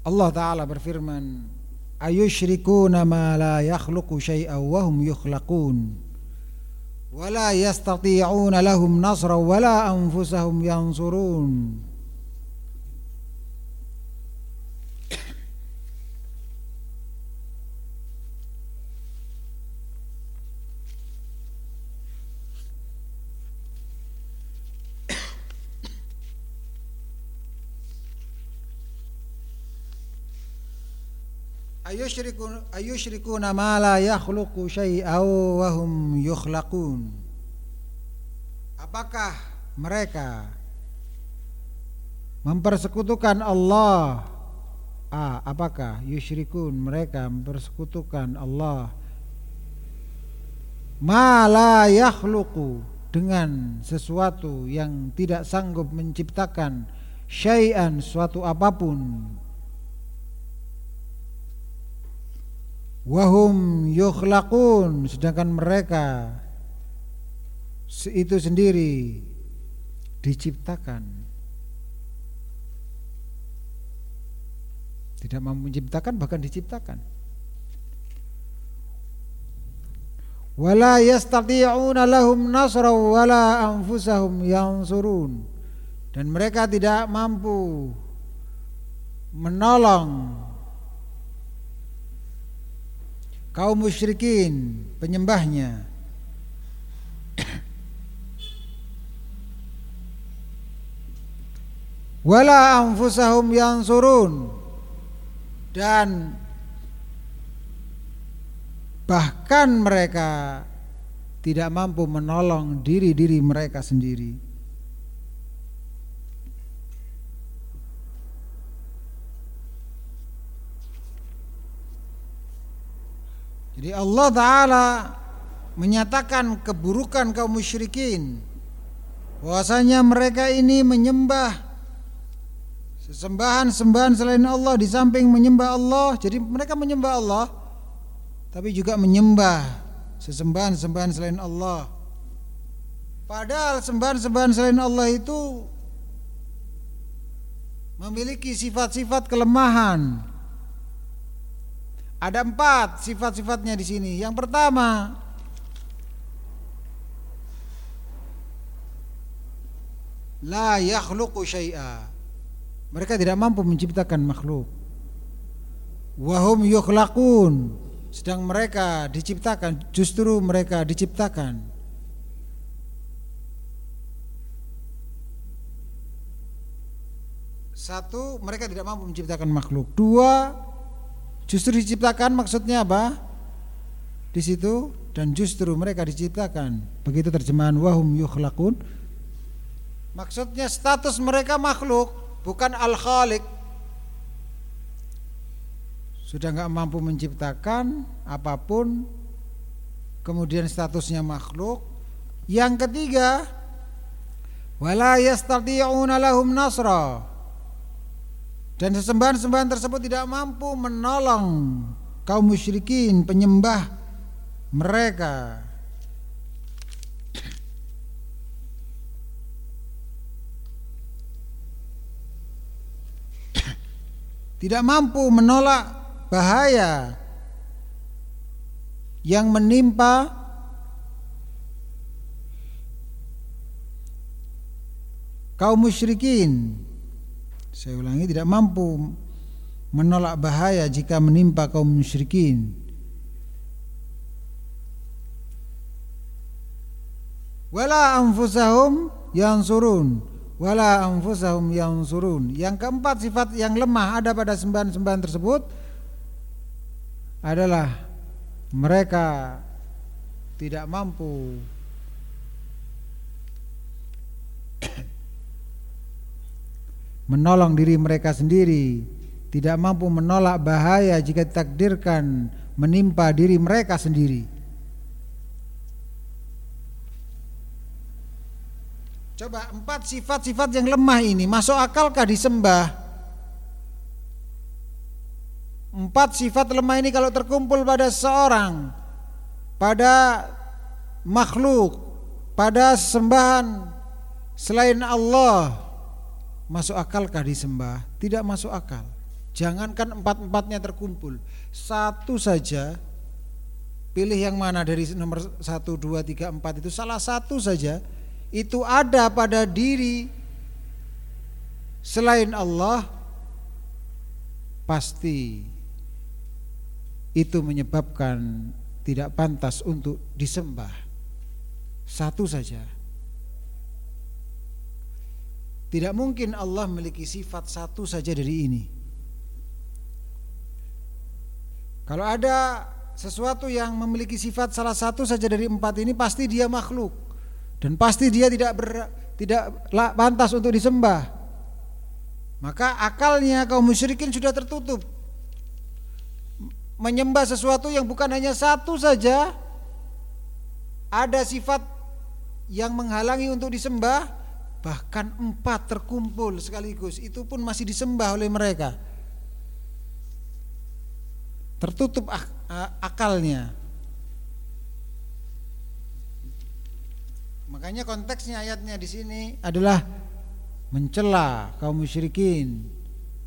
Allah Ta'ala berfirman Ayushrikuna ma la yakhluqu syai'an wa hum yukhlaqun ولا يستطيعون لهم نصرا ولا أنفسهم ma la yakhluqu wa Apakah mereka mempersekutukan Allah? Ah, Apakah yusyrikun mereka mempersekutukan Allah? Ma la dengan sesuatu yang tidak sanggup menciptakan syai'an suatu apa pun. Wahum yukhlaqun sedangkan mereka itu sendiri diciptakan. Tidak mampu menciptakan bahkan diciptakan. Wala yastati'una lahum nasra wala anfusahum yansurun. Dan mereka tidak mampu menolong kaum musyrikin penyembahnya. Wala anfusahum yansurun. Dan bahkan mereka tidak mampu menolong diri-diri mereka sendiri Jadi Allah Ta'ala menyatakan keburukan kaum musyrikin. Bahwasanya mereka ini menyembah sesembahan-sembahan selain Allah di samping menyembah Allah. Jadi mereka menyembah Allah tapi juga menyembah sesembahan-sembahan selain Allah. Padahal sembahan-sembahan selain Allah itu memiliki sifat-sifat kelemahan ada empat sifat-sifatnya di sini. Yang pertama, la yakhluqu syai'a. Mereka tidak mampu menciptakan makhluk. Wahum yukhlaqun. Sedang mereka diciptakan, justru mereka diciptakan. Satu, mereka tidak mampu menciptakan makhluk. Dua, Justru diciptakan maksudnya apa? di situ dan justru mereka diciptakan. Begitu terjemahan wahum yukhlaqun. Maksudnya status mereka makhluk, bukan al-khaliq. Sudah nggak mampu menciptakan apa pun, kemudian statusnya makhluk. Yang ketiga, wala yastati'una lahum nasra. Dan sesembahan-sembahan tersebut tidak mampu menolong kaum musyrikin penyembah mereka tidak mampu menolak bahaya yang menimpa kaum musyrikin. Saya ulangi tidak mampu menolak bahaya jika menimpa kaum musyrikin. Wala anfusahum yang surun wala anfusahum surun. Yang keempat sifat yang lemah ada pada sembahan-sembahan tersebut adalah mereka tidak mampu menolong diri mereka sendiri, tidak mampu menolak bahaya jika ditakdirkan menimpa diri mereka sendiri. Coba empat sifat-sifat yang lemah ini masuk akalkah disembah? Empat sifat lemah ini kalau terkumpul pada seorang, pada makhluk, pada sembahan selain Allah, masuk akalkah disembah? Tidak masuk akal. Jangankan empat-empatnya terkumpul, satu saja pilih yang mana dari nomor satu, dua, tiga, empat itu? Salah satu saja. Itu ada pada diri. Selain Allah pasti itu menyebabkan tidak pantas untuk disembah. Satu saja tidak mungkin Allah memiliki sifat satu saja dari ini kalau ada sesuatu yang memiliki sifat salah satu saja dari empat ini pasti dia makhluk dan pasti dia tidak ber, tidak pantas untuk disembah. Maka akalnya kaum musyrikin sudah tertutup. Menyembah sesuatu yang bukan hanya satu saja ada sifat yang menghalangi untuk disembah bahkan empat terkumpul sekaligus. Itu pun masih disembah oleh mereka. Tertutup ak akalnya. Makanya konteksnya ayatnya di sini adalah mencela kaum musyrikin,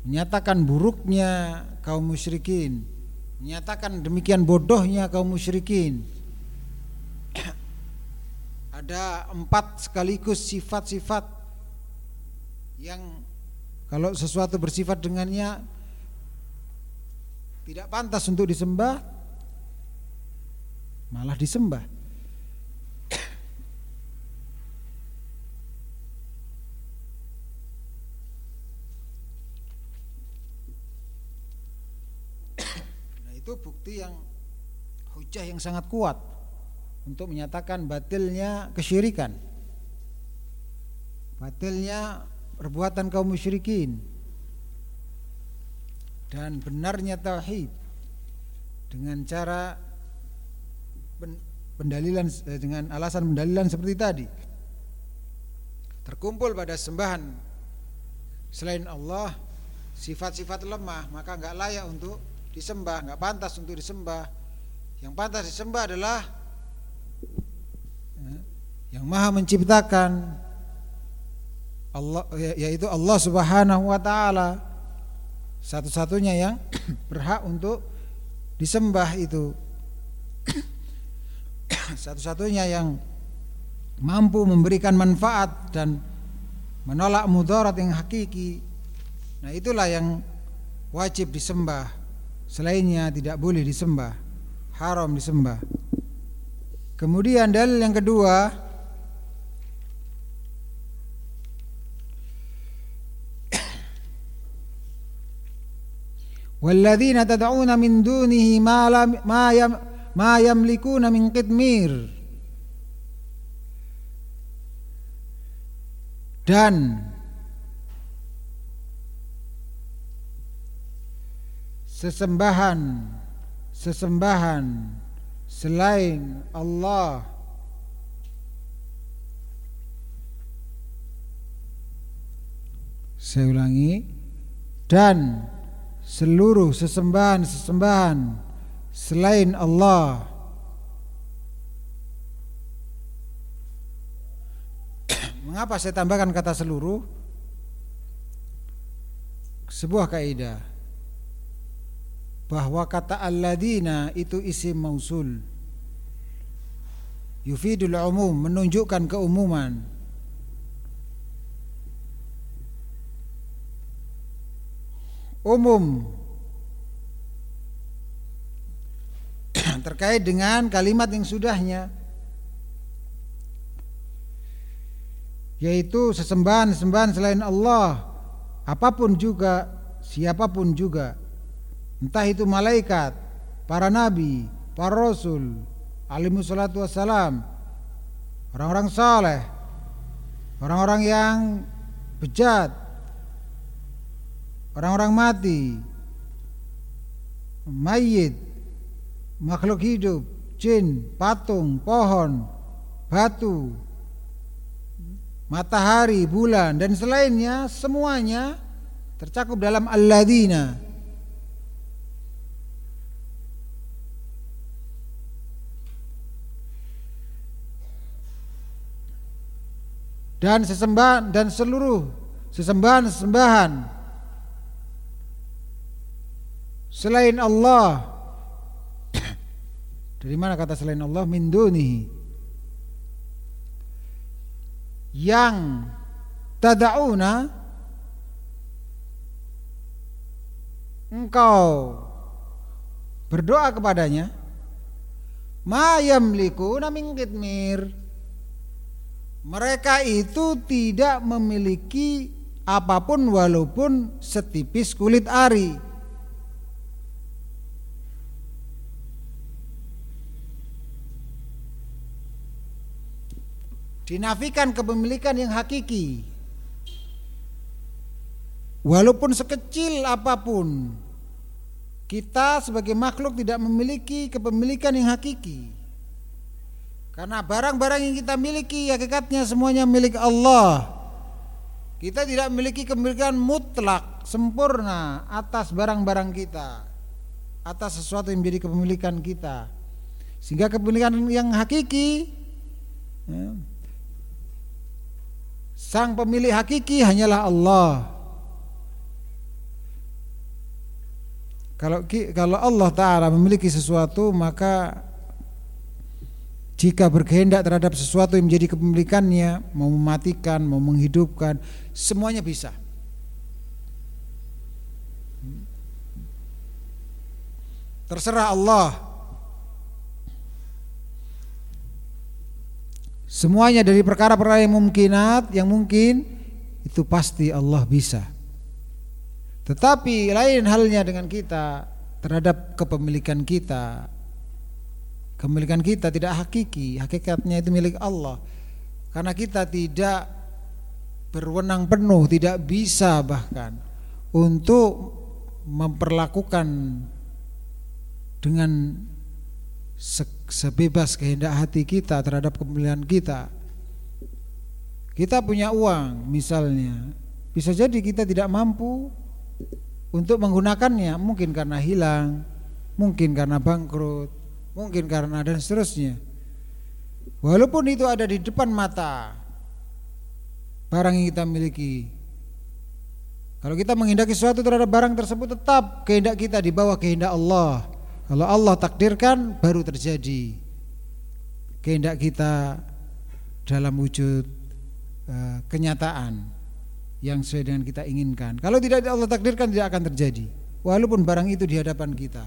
menyatakan buruknya kaum musyrikin, menyatakan demikian bodohnya kaum musyrikin. Ada empat sekaligus sifat-sifat yang kalau sesuatu bersifat dengannya tidak pantas untuk disembah malah disembah. Itu bukti yang hujah yang sangat kuat untuk menyatakan batilnya kesyirikan. Batilnya perbuatan kaum musyrikin. Dan benarnya tauhid dengan cara pendalilan eh, dengan alasan pendalilan seperti tadi. Terkumpul pada sembahan selain Allah sifat-sifat lemah maka nggak layak untuk disembah, nggak pantas untuk disembah. Yang pantas disembah adalah yang Maha menciptakan Allah ya, yaitu Allah Subhanahu wa taala. Satu-satunya yang berhak untuk disembah itu. Satu-satunya yang mampu memberikan manfaat dan menolak mudarat yang hakiki. Nah, itulah yang wajib disembah selainnya tidak boleh disembah haram disembah kemudian dalil yang kedua walladzina tad'una min dunihi ma lam ma yam ma yamlikuna min qitmir dan sesembahan sesembahan selain Allah saya ulangi. Dan seluruh sesembahan-sesembahan selain Allah. Mengapa saya tambahkan kata seluruh? Sebuah kaidah. Bahwa kata alladina itu isim mausul. Yufidul umum menunjukkan keumuman umum. Terkait dengan kalimat yang sudahnya yaitu sesembahan-sesembahan selain Allah apa pun juga siapa pun juga entah itu malaikat para nabi para rasul alimu salatu wassalam orang-orang saleh orang-orang yang bejat orang-orang mati, mayit, makhluk hidup, jin, patung, pohon, batu, matahari, bulan dan selainnya semuanya tercakup dalam alladzina. Dan sesembahan dan seluruh sesembahan-sesembahan selain Allah. Dari mana kata selain Allah? Min dunihi. Yang tadauna engkau berdoa kepadanya ma yamlikuna min qitmir. Mereka itu tidak memiliki apa pun walaupun setipis kulit ari Dinafikan kepemilikan yang hakiki. Walaupun sekecil apa pun, kita sebagai makhluk tidak memiliki kepemilikan yang hakiki. Karena barang-barang yang kita miliki hakikatnya semuanya milik Allah. Kita tidak memiliki kepemilikan mutlak sempurna atas barang-barang kita, atas sesuatu yang menjadi kepemilikan kita. Sehingga kepemilikan yang hakiki ya, Sang pemilik hakiki hanyalah Allah. Kalau kalau Allah taala memiliki sesuatu maka jika berkehendak terhadap sesuatu yang menjadi kepemilikannya, mau mematikan, mau menghidupkan, semuanya bisa. Terserah Allah Semuanya dari perkara-perkara yang mungkinat, yang mungkin itu pasti Allah bisa. Tetapi lain halnya dengan kita terhadap kepemilikan kita. Kepemilikan kita tidak hakiki, hakikatnya itu milik Allah. Karena kita tidak berwenang penuh, tidak bisa bahkan untuk memperlakukan dengan sebebas kehendak hati kita terhadap kepemilikan kita. Kita punya uang misalnya, bisa jadi kita tidak mampu untuk menggunakannya, mungkin karena hilang, mungkin karena bangkrut, mungkin karena dan seterusnya. Walaupun itu ada di depan mata barang yang kita miliki. Kalau kita menghendaki sesuatu terhadap barang tersebut tetap kehendak kita di bawah kehendak Allah. Kalau Allah takdirkan baru terjadi kehendak kita dalam wujud uh, kenyataan yang sesuai dengan kita inginkan. Kalau tidak Allah takdirkan tidak akan terjadi. Walaupun barang itu di hadapan kita.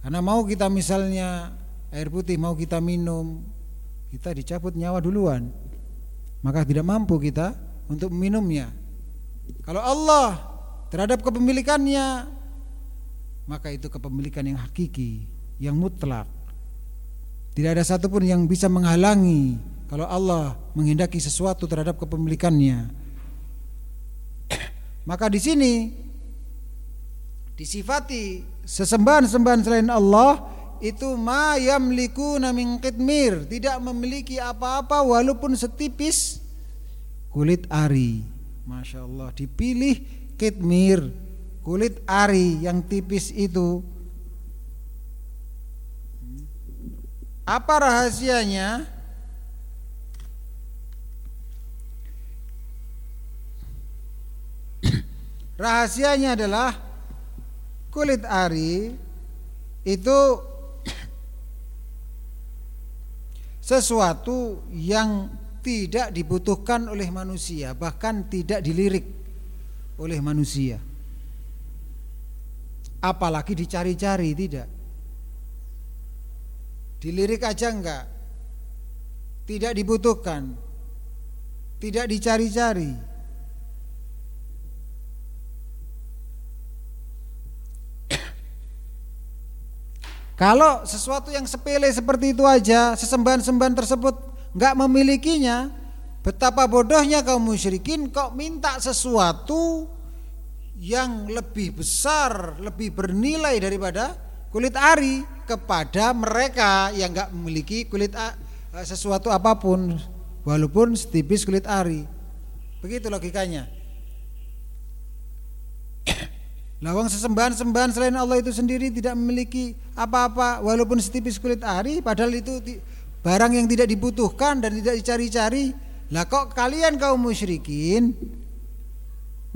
Karena mau kita misalnya air putih mau kita minum, kita dicabut nyawa duluan. Maka tidak mampu kita untuk meminumnya. Kalau Allah terhadap kepemilikannya maka itu kepemilikan yang hakiki, yang mutlak, Tidak ada satupun yang bisa menghalangi kalau Allah menghendaki sesuatu terhadap kepemilikannya. Maka di sini disifati sesembahan-sembahan selain Allah itu ma yamlikuna min qitmir, tidak memiliki apa-apa walaupun setipis kulit ari. Masya Allah dipilih kitmir kulit ari yang tipis itu Apa rahasianya? Rahasianya adalah kulit ari itu sesuatu yang tidak dibutuhkan oleh manusia, bahkan tidak dilirik oleh manusia. Apalagi dicari-cari, tidak. Dilirik aja enggak. Tidak dibutuhkan. Tidak dicari-cari. Kalau sesuatu yang sepele seperti itu aja, sesembahan-sembahan tersebut enggak memilikinya, betapa bodohnya kaum musyrikin kok minta sesuatu yang lebih besar, lebih bernilai daripada kulit ari kepada mereka yang enggak memiliki kulit eh, sesuatu apa pun walaupun setipis kulit ari. Begitu logikanya. Lawang sesembahan-sembahan selain Allah itu sendiri tidak memiliki apa-apa walaupun setipis kulit ari padahal itu barang yang tidak dibutuhkan dan tidak dicari-cari. Lah kok kalian kaum musyrikin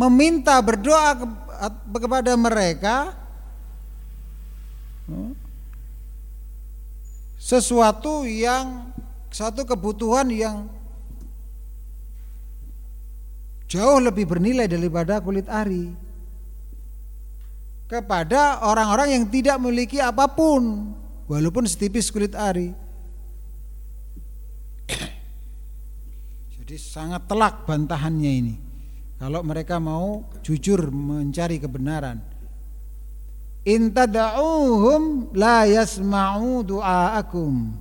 meminta berdoa kepada mereka sesuatu yang satu kebutuhan yang jauh lebih bernilai daripada kulit ari. Kepada orang-orang yang tidak memiliki apa pun walaupun setipis kulit ari. Jadi sangat telak bantahannya ini kalau mereka mau jujur mencari kebenaran In tad'uhum la yasma'u du'aakum.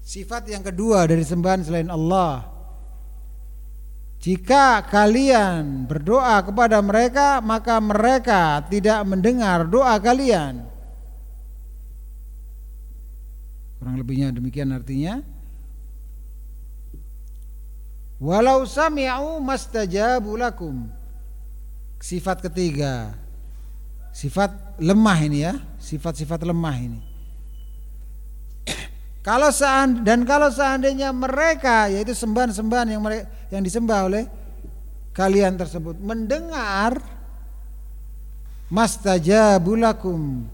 Sifat yang kedua dari sembahan selain Allah. Jika kalian berdoa kepada mereka, maka mereka tidak mendengar doa kalian. Kurang lebihnya demikian artinya. Walau sami'u mastajabu lakum. Sifat ketiga Sifat lemah ini ya, sifat-sifat lemah ini. Kalau seand dan kalau seandainya mereka yaitu sembahan-sembahan yang yang disembah oleh kalian tersebut mendengar mastajabulakum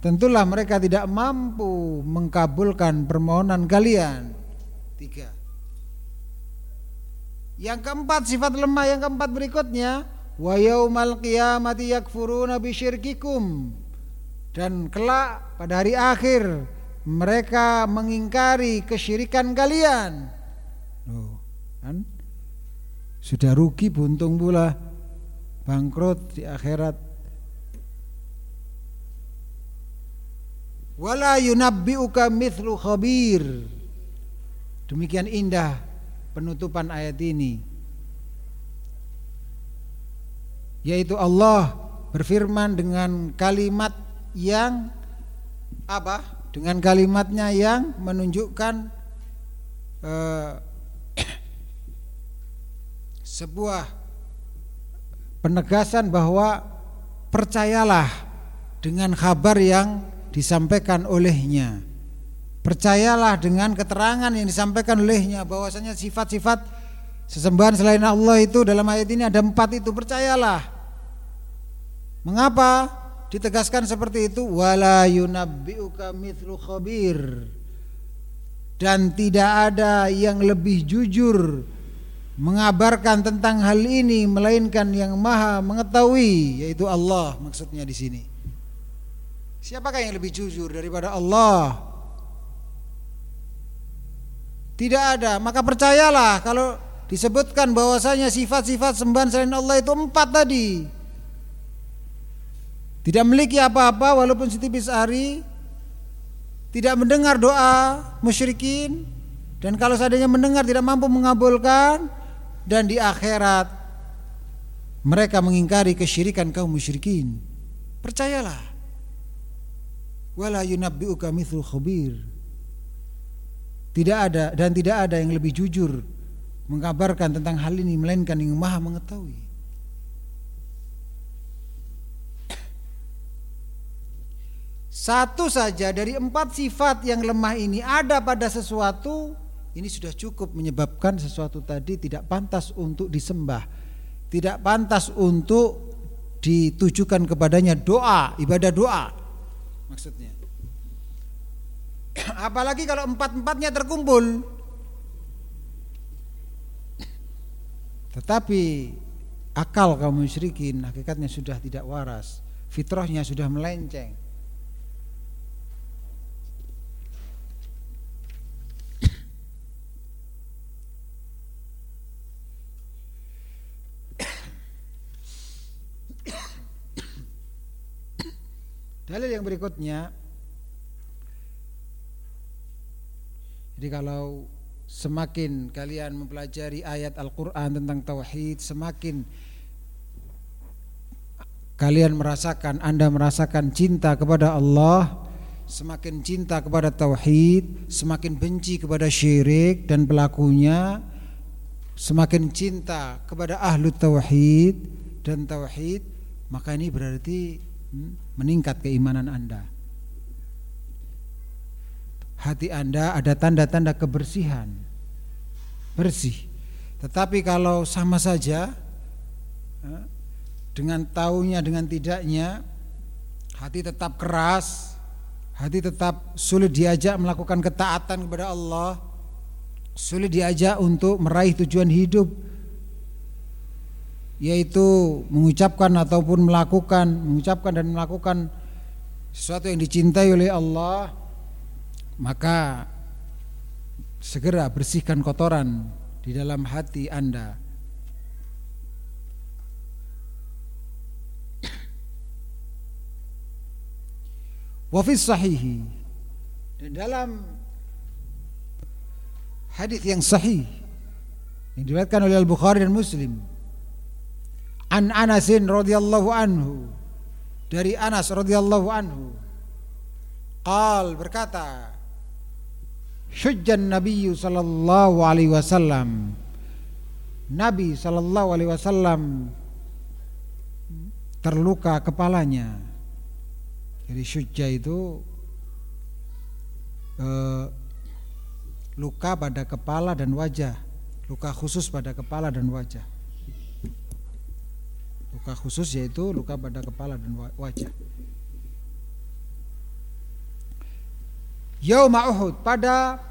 tentulah mereka tidak mampu mengkabulkan permohonan kalian. Tiga. Yang keempat sifat lemah yang keempat berikutnya wa yaumal qiyamati yakfuruna bisyirkikum dan kelak pada hari akhir mereka mengingkari kesyirikan kalian. Loh, kan? Sudah rugi buntung pula bangkrut di akhirat. Wala yunabbi'uka mithlu khabir. Demikian indah penutupan ayat ini. yaitu Allah berfirman dengan kalimat yang apa? Dengan kalimatnya yang menunjukkan eh, sebuah penegasan bahwa percayalah dengan kabar yang disampaikan olehnya. Percayalah dengan keterangan yang disampaikan olehnya bahwasanya sifat-sifat sesembahan selain Allah itu dalam ayat ini ada empat itu percayalah Mengapa ditegaskan seperti itu? Wala yunabbi'uka mithlu khabir. Dan tidak ada yang lebih jujur mengabarkan tentang hal ini melainkan yang Maha mengetahui yaitu Allah maksudnya di sini. Siapakah yang lebih jujur daripada Allah? Tidak ada, maka percayalah kalau disebutkan bahwasanya sifat-sifat sembahan selain Allah itu empat tadi. Tidak memiliki apa-apa walaupun setipis ari tidak mendengar doa musyrikin dan kalau seandainya mendengar tidak mampu mengabulkan dan di akhirat mereka mengingkari kesyirikan kaum musyrikin. Percayalah. Wala yunabbi'uka mithlu khabir. Tidak ada dan tidak ada yang lebih jujur mengabarkan tentang hal ini melainkan yang Maha mengetahui. Satu saja dari empat sifat yang lemah ini ada pada sesuatu ini sudah cukup menyebabkan sesuatu tadi tidak pantas untuk disembah, tidak pantas untuk ditujukan kepadanya doa, ibadah doa. Maksudnya. Apalagi kalau empat-empatnya terkumpul. Tetapi akal kaum musyrikin hakikatnya sudah tidak waras, fitrahnya sudah melenceng. Dalil yang berikutnya Jadi kalau semakin kalian mempelajari ayat Al-Qur'an tentang tauhid, semakin kalian merasakan Anda merasakan cinta kepada Allah, semakin cinta kepada tauhid, semakin benci kepada syirik dan pelakunya, semakin cinta kepada ahlu tauhid dan tauhid, maka ini berarti hmm, meningkat keimanan Anda. Hati Anda ada tanda-tanda kebersihan. Bersih. Tetapi kalau sama saja eh, dengan taunya dengan tidaknya hati tetap keras, hati tetap sulit diajak melakukan ketaatan kepada Allah, sulit diajak untuk meraih tujuan hidup yaitu mengucapkan ataupun melakukan mengucapkan dan melakukan sesuatu yang dicintai oleh Allah maka segera bersihkan kotoran di dalam hati Anda. Wafis sahihi. Dan dalam hadis yang sahih yang diriwayatkan oleh Al Bukhari dan Muslim An Anasin radhiyallahu anhu dari Anas radhiyallahu anhu qal berkata Syujjan Nabi sallallahu alaihi wasallam. Nabi sallallahu alaihi wasallam terluka kepalanya. Jadi syujja itu eh, luka pada kepala dan wajah. Luka khusus pada kepala dan wajah. Luka khusus yaitu luka pada kepala dan wajah. Yauma Uhud pada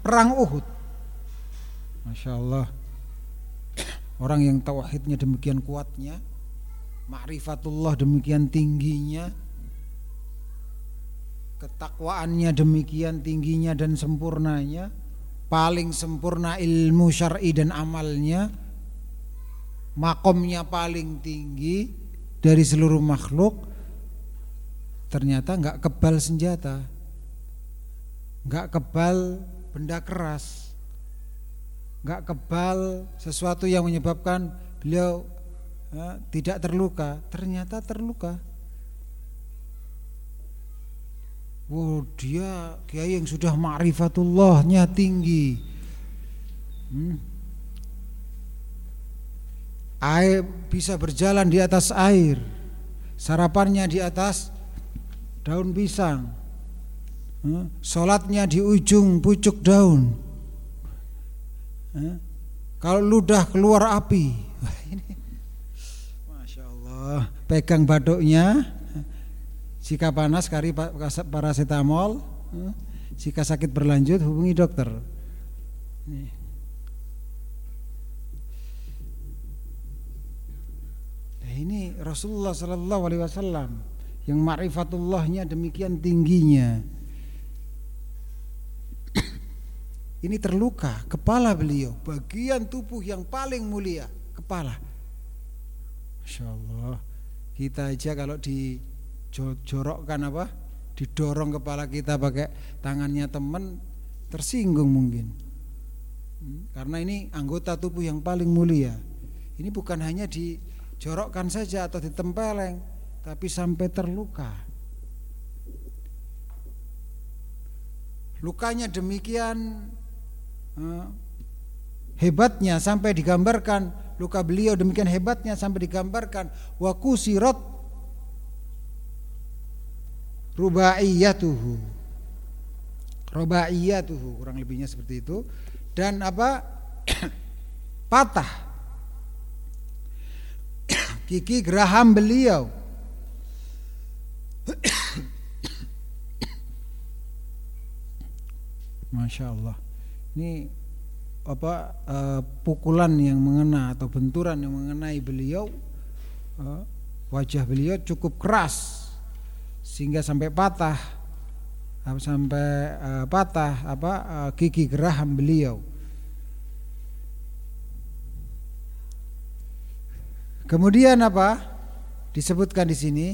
perang Uhud. Masya Allah. Orang yang tauhidnya demikian kuatnya, ma'rifatullah demikian tingginya, ketakwaannya demikian tingginya dan sempurnanya, paling sempurna ilmu syar'i dan amalnya, makomnya paling tinggi dari seluruh makhluk ternyata nggak kebal senjata nggak kebal benda keras. Nggak kebal sesuatu yang menyebabkan beliau ya, tidak terluka. Ternyata terluka. Wow dia kiai yang sudah ma'rifatullahnya tinggi. Hmm. Air bisa berjalan di atas air. Sarapannya di atas daun pisang sholatnya di ujung pucuk daun. Kalau ludah keluar api. Masya Allah. Pegang baduknya jika panas kari paracetamol. Jika sakit berlanjut hubungi dokter. Ini Rasulullah Sallallahu Alaihi Wasallam yang ma'rifatullahnya demikian tingginya. Ini terluka kepala beliau, bagian tubuh yang paling mulia, kepala. Masya Allah, kita aja kalau dijorokkan apa, didorong kepala kita pakai tangannya teman tersinggung mungkin. Hmm, karena ini anggota tubuh yang paling mulia. Ini bukan hanya dijorokkan saja atau ditempeleng tapi sampai terluka. Lukanya demikian hebatnya sampai digambarkan. Luka beliau demikian hebatnya sampai digambarkan. Wa kusirat rubaiyatuhu. Rubaiyatuhu kurang lebihnya seperti itu. Dan apa? Patah. Gigi geraham beliau. Masya Allah ini apa uh, pukulan yang mengena atau benturan yang mengenai beliau uh, wajah beliau cukup keras sehingga sampai patah sampai uh, patah apa uh, gigi geraham beliau. Kemudian apa disebutkan di sini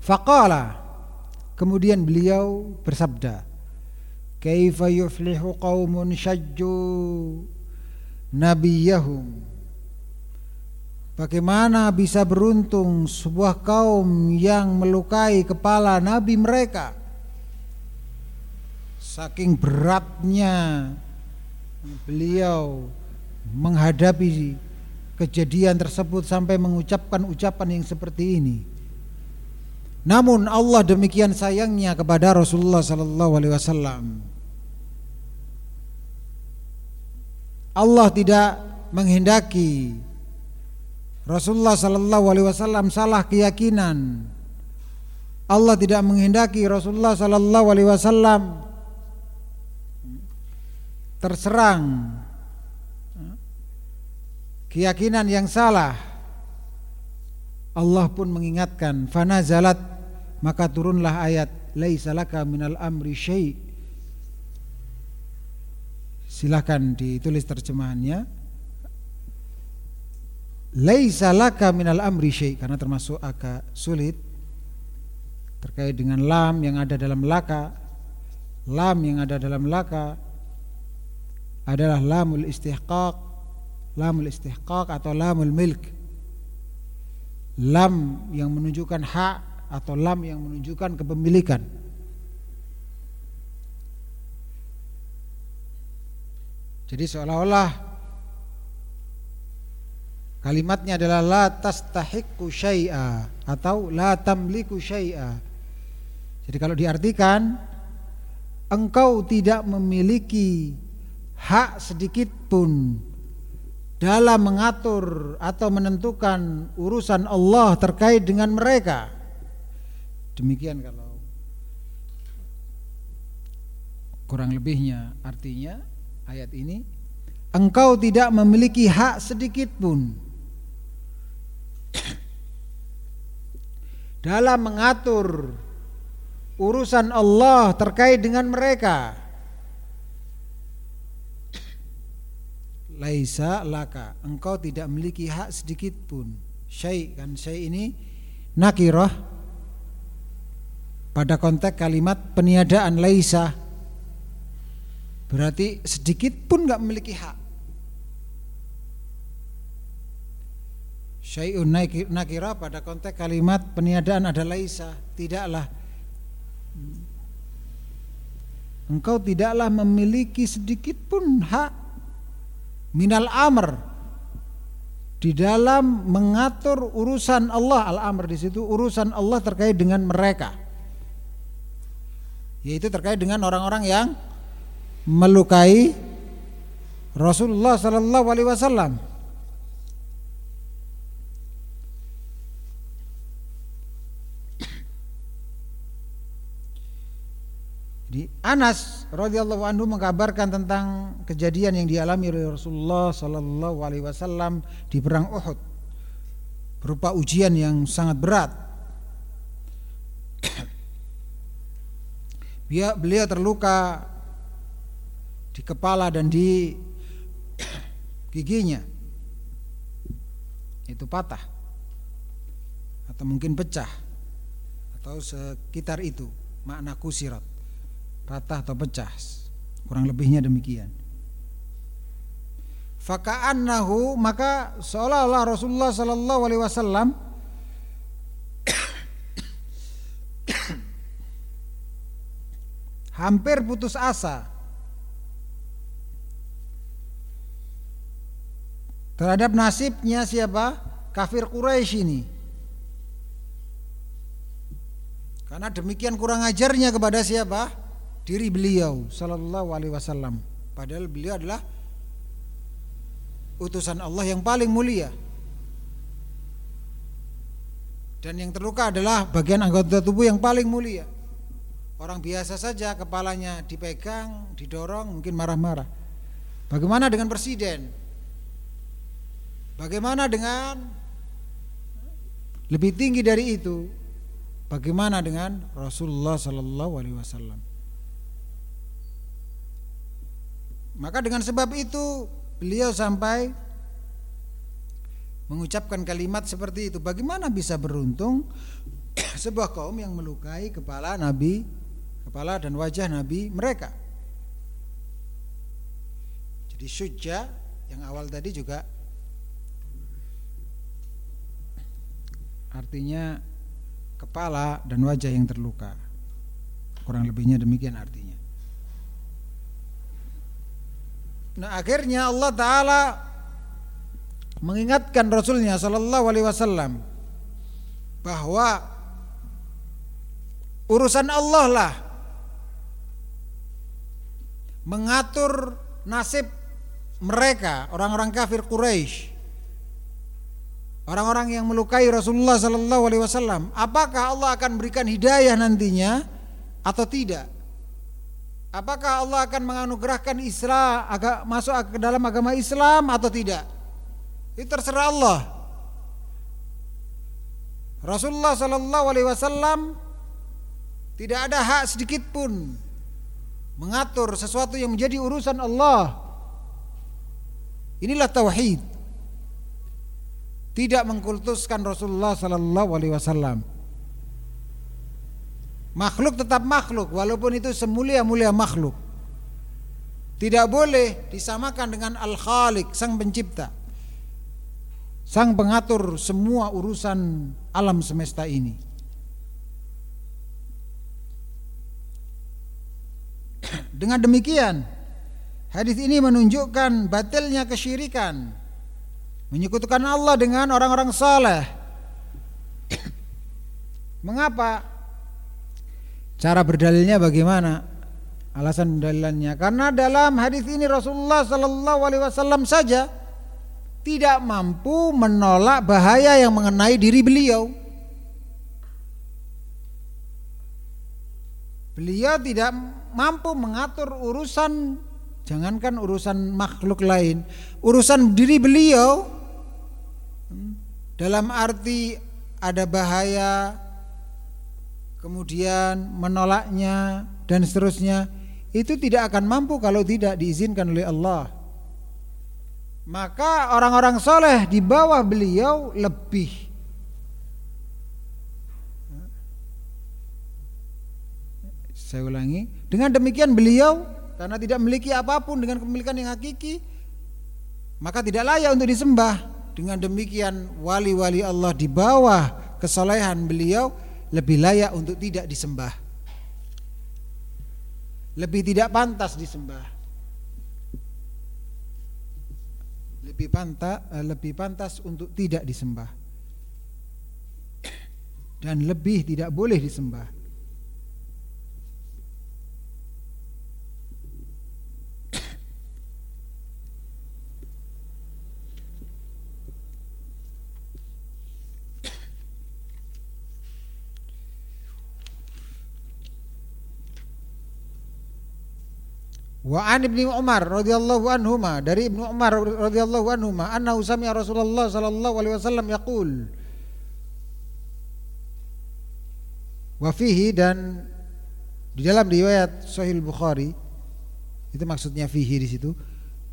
Faqala. Kemudian beliau bersabda Kaifa yuflihu qaumun syajju nabiyahum? Bagaimana bisa beruntung sebuah kaum yang melukai kepala nabi mereka? Saking beratnya beliau menghadapi kejadian tersebut sampai mengucapkan ucapan yang seperti ini namun Allah demikian sayangnya kepada Rasulullah sallallahu alaihi wasallam. Allah tidak menghendaki Rasulullah sallallahu alaihi wasallam salah keyakinan. Allah tidak menghendaki Rasulullah sallallahu alaihi wasallam terserang keyakinan yang salah. Allah pun mengingatkan fanazalat maka turunlah ayat laisa laka minal amri syai. Silakan ditulis terjemahannya. Laisa laka minal amri syai karena termasuk agak sulit terkait dengan lam yang ada dalam laka. Lam yang ada dalam laka adalah lamul istihqaq lamul istihqaq atau lamul milk. Lam yang menunjukkan hak atau lam yang menunjukkan kepemilikan. Jadi seolah-olah kalimatnya adalah la tastahiqqu syai'a atau la tamliku syai'a. Jadi kalau diartikan engkau tidak memiliki hak sedikit pun dalam mengatur atau menentukan urusan Allah terkait dengan mereka. Demikian kalau kurang lebihnya. Artinya ayat ini engkau tidak memiliki hak sedikit pun dalam mengatur urusan Allah terkait dengan mereka. Laisa laka engkau tidak memiliki hak sedikit pun. Syai kan syai ini nakirah pada konteks kalimat peniadaan laisa berarti sedikit pun nggak memiliki hak. Syai'un nakira pada konteks kalimat peniadaan ada laisa tidaklah. Engkau tidaklah memiliki sedikit pun hak minal amr di dalam mengatur urusan Allah. Al-amr di situ urusan Allah terkait dengan mereka yaitu terkait dengan orang-orang yang melukai Rasulullah sallallahu alaihi wasallam. Di Anas radhiyallahu anhu mengabarkan tentang kejadian yang dialami oleh Rasulullah sallallahu alaihi wasallam di perang Uhud berupa ujian yang sangat berat beliau terluka di kepala dan di giginya. Itu patah. Atau mungkin pecah. Atau sekitar itu. Makna kusirat. Patah atau pecah. Kurang lebihnya demikian. Faka'annahu maka seolah-olah Rasulullah sallallahu alaihi wasallam hampir putus asa. Terhadap nasibnya siapa? Kafir Quraisy ini. Karena demikian kurang ajarnya kepada siapa? Diri beliau sallallahu alaihi wasallam. Padahal beliau adalah utusan Allah yang paling mulia. Dan yang terluka adalah bagian anggota tubuh yang paling mulia. Orang biasa saja kepalanya dipegang, didorong, mungkin marah-marah. Bagaimana dengan presiden? Bagaimana dengan lebih tinggi dari itu? Bagaimana dengan Rasulullah sallallahu alaihi wasallam? Maka dengan sebab itu Beliau sampai mengucapkan kalimat seperti itu. Bagaimana bisa beruntung sebuah kaum yang melukai kepala Nabi, kepala dan wajah Nabi mereka? Jadi syujja yang awal tadi juga artinya kepala dan wajah yang terluka. Kurang lebihnya demikian artinya. Nah akhirnya Allah Taala mengingatkan Rasulnya Shallallahu Alaihi Wasallam bahwa urusan Allah lah mengatur nasib mereka orang-orang kafir Quraisy orang-orang yang melukai Rasulullah Sallallahu Alaihi Wasallam apakah Allah akan berikan hidayah nantinya atau tidak Apakah Allah akan menganugerahkan Islam agak masuk ke dalam agama Islam atau tidak? Itu terserah Allah. Rasulullah Shallallahu Alaihi Wasallam tidak ada hak sedikit pun mengatur sesuatu yang menjadi urusan Allah. Inilah tauhid. Tidak mengkultuskan Rasulullah Shallallahu Alaihi Wasallam. Makhluk tetap makhluk walaupun itu semulia-mulia makhluk. Tidak boleh disamakan dengan Al-Khaliq, sang pencipta. Sang pengatur semua urusan alam semesta ini. Dengan demikian, hadis ini menunjukkan batilnya kesyirikan. Menyekutukan Allah dengan orang-orang saleh. Mengapa? Cara berdalilnya bagaimana? Alasan berdalilannya karena dalam hadis ini Rasulullah Sallallahu Alaihi Wasallam saja tidak mampu menolak bahaya yang mengenai diri beliau. Beliau tidak mampu mengatur urusan jangankan urusan makhluk lain, urusan diri beliau. Hmm, dalam arti ada bahaya kemudian menolaknya dan seterusnya itu tidak akan mampu kalau tidak diizinkan oleh Allah. Maka orang-orang soleh di bawah beliau lebih. Saya ulangi, dengan demikian beliau karena tidak memiliki apa pun dengan kepemilikan yang hakiki, maka tidak layak untuk disembah. Dengan demikian wali-wali Allah di bawah kesolehan beliau lebih layak untuk tidak disembah. Lebih tidak pantas disembah. Lebih pantas eh, lebih pantas untuk tidak disembah. Dan lebih tidak boleh disembah. Wa an Ibnu Umar radhiyallahu anhuma dari Ibnu Umar radhiyallahu anhuma annahu sami'a Rasulullah sallallahu alaihi wasallam yaqul Wa fihi dan di dalam riwayat Sahih Bukhari itu maksudnya fihi di situ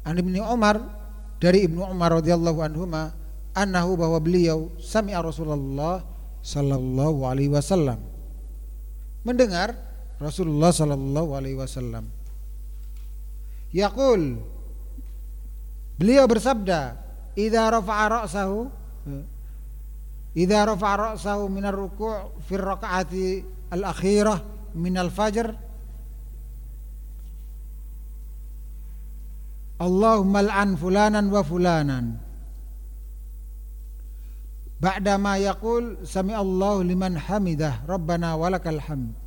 An Ibnu Umar dari Ibnu Umar radhiyallahu anhu annahu bahwa beliau sami'a Rasulullah sallallahu alaihi wasallam. Mendengar Rasulullah sallallahu alaihi wasallam yaqul. Beliau bersabda idza rafa'a ra'sahu idza rafa'a ra'sahu minar ruku' fi rakaati al-akhirah min al-fajr Allahumma al'an fulanan wa fulanan. Ba'da ma yaqul sami liman hamidah Rabbana walakal hamd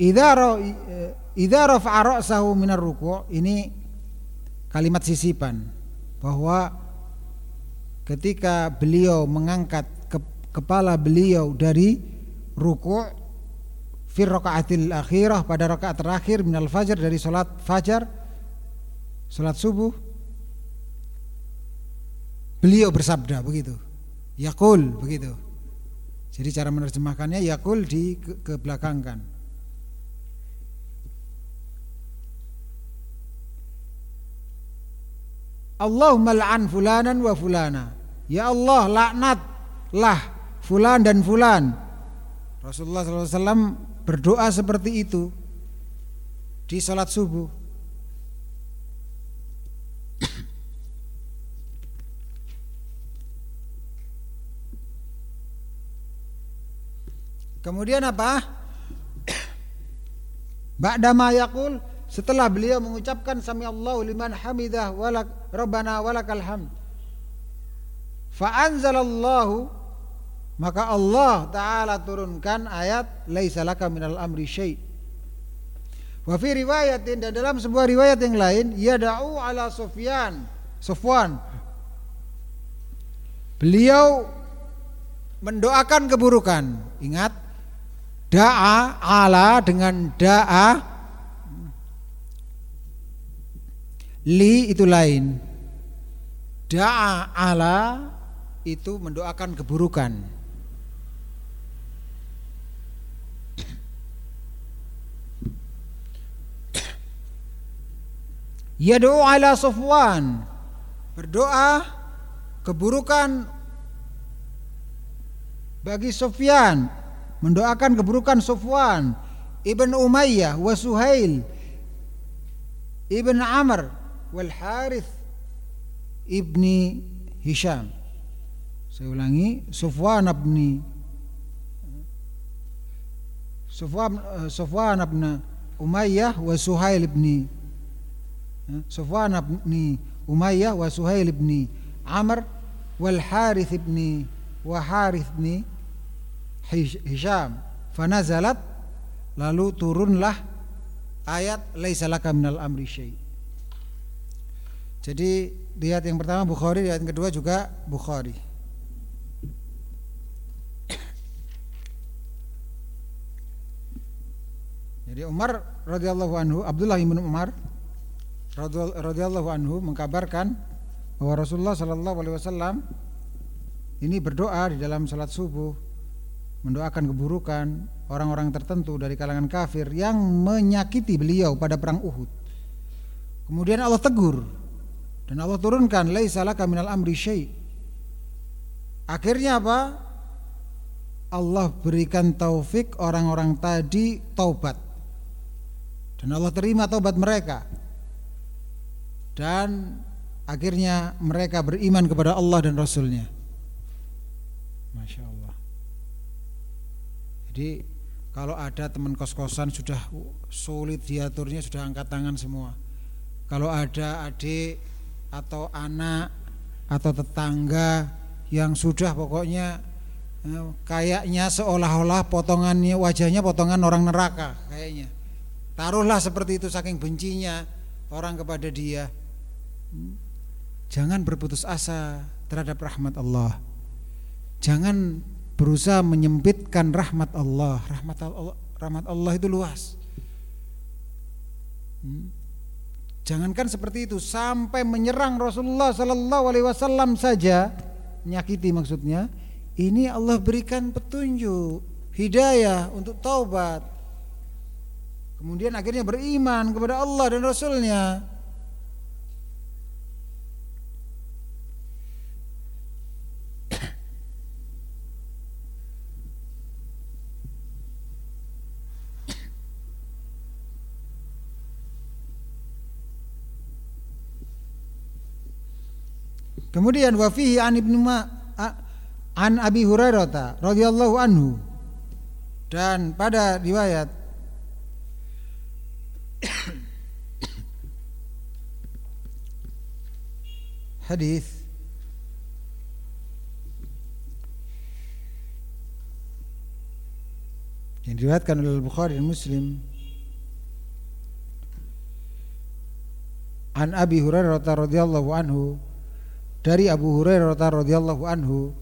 Idza idza ra'sahu minar ruku' ini kalimat sisipan bahwa ketika beliau mengangkat ke, kepala beliau dari ruku' fi rakaatil akhirah pada rakaat terakhir minal fajar dari salat fajar salat subuh beliau bersabda begitu. Yakul begitu. Jadi cara menerjemahkannya yakul di ke, ke Allahumma la'an fulanan wa fulana Ya Allah laknatlah fulan dan fulan. Rasulullah SAW berdoa seperti itu di salat subuh. Kemudian apa? Ba'da ma yaqul setelah beliau mengucapkan sami Allahu liman hamidah walak rabbana walakal hamd Fa'anzalallahu maka Allah taala turunkan ayat laisa laka minal amri syai. Wa fi riwayatin dan dalam sebuah riwayat yang lain yada'u ala Sufyan, Sufwan. Beliau mendoakan keburukan. Ingat da'a ala dengan da'a li itu lain. Da'a ala itu mendoakan keburukan. Yad'u ala Sufwan berdoa keburukan bagi Sufyan mendoakan keburukan Sufwan Ibn Umayyah wa Suhail. Ibn Amr wal Harith ibni Hisham saya ulangi, Sufwan bin Sufwan eh, Sufwan bin Umayyah wa Suhail bin eh, Sufwan bin Umayyah wa Suhail bin Amr wal Harith bin wa Harith bin Hisham. Fanazalat lalu turunlah ayat laisa laka minal amri syai jadi lihat yang pertama Bukhari lihat yang kedua juga Bukhari Jadi Umar radhiyallahu anhu, Abdullah bin Umar radhiyallahu anhu mengkabarkan bahwa Rasulullah sallallahu alaihi wasallam ini berdoa di dalam salat subuh mendoakan keburukan orang-orang tertentu dari kalangan kafir yang menyakiti beliau pada perang Uhud. Kemudian Allah tegur dan Allah turunkan laisa laka minal amri syai. Akhirnya apa? Allah berikan taufik orang-orang tadi taubat. Dan Allah terima taubat mereka. Dan akhirnya mereka beriman kepada Allah dan Rasulnya. Masya Allah jadi kalau ada teman kos-kosan sudah sulit diaturnya sudah angkat tangan semua. Kalau ada adik atau anak atau tetangga yang sudah pokoknya eh, kayaknya seolah-olah potongannya wajahnya potongan orang neraka kayaknya Taruhlah seperti itu saking bencinya orang kepada dia. Jangan berputus asa terhadap rahmat Allah. Jangan berusaha menyempitkan rahmat Allah. Rahmat Allah, rahmat Allah itu luas. Hmm? Jangankan seperti itu sampai menyerang Rasulullah Sallallahu Alaihi Wasallam saja menyakiti maksudnya. Ini Allah berikan petunjuk, hidayah untuk taubat. Kemudian akhirnya beriman kepada Allah dan Rasulnya. Kemudian wafihi an ibnu an Abi Hurairah radhiyallahu anhu. Dan pada riwayat hadis yang diriwayatkan oleh Bukhari dan Muslim an Abi Hurairah radhiyallahu anhu dari Abu Hurairah radhiyallahu anhu.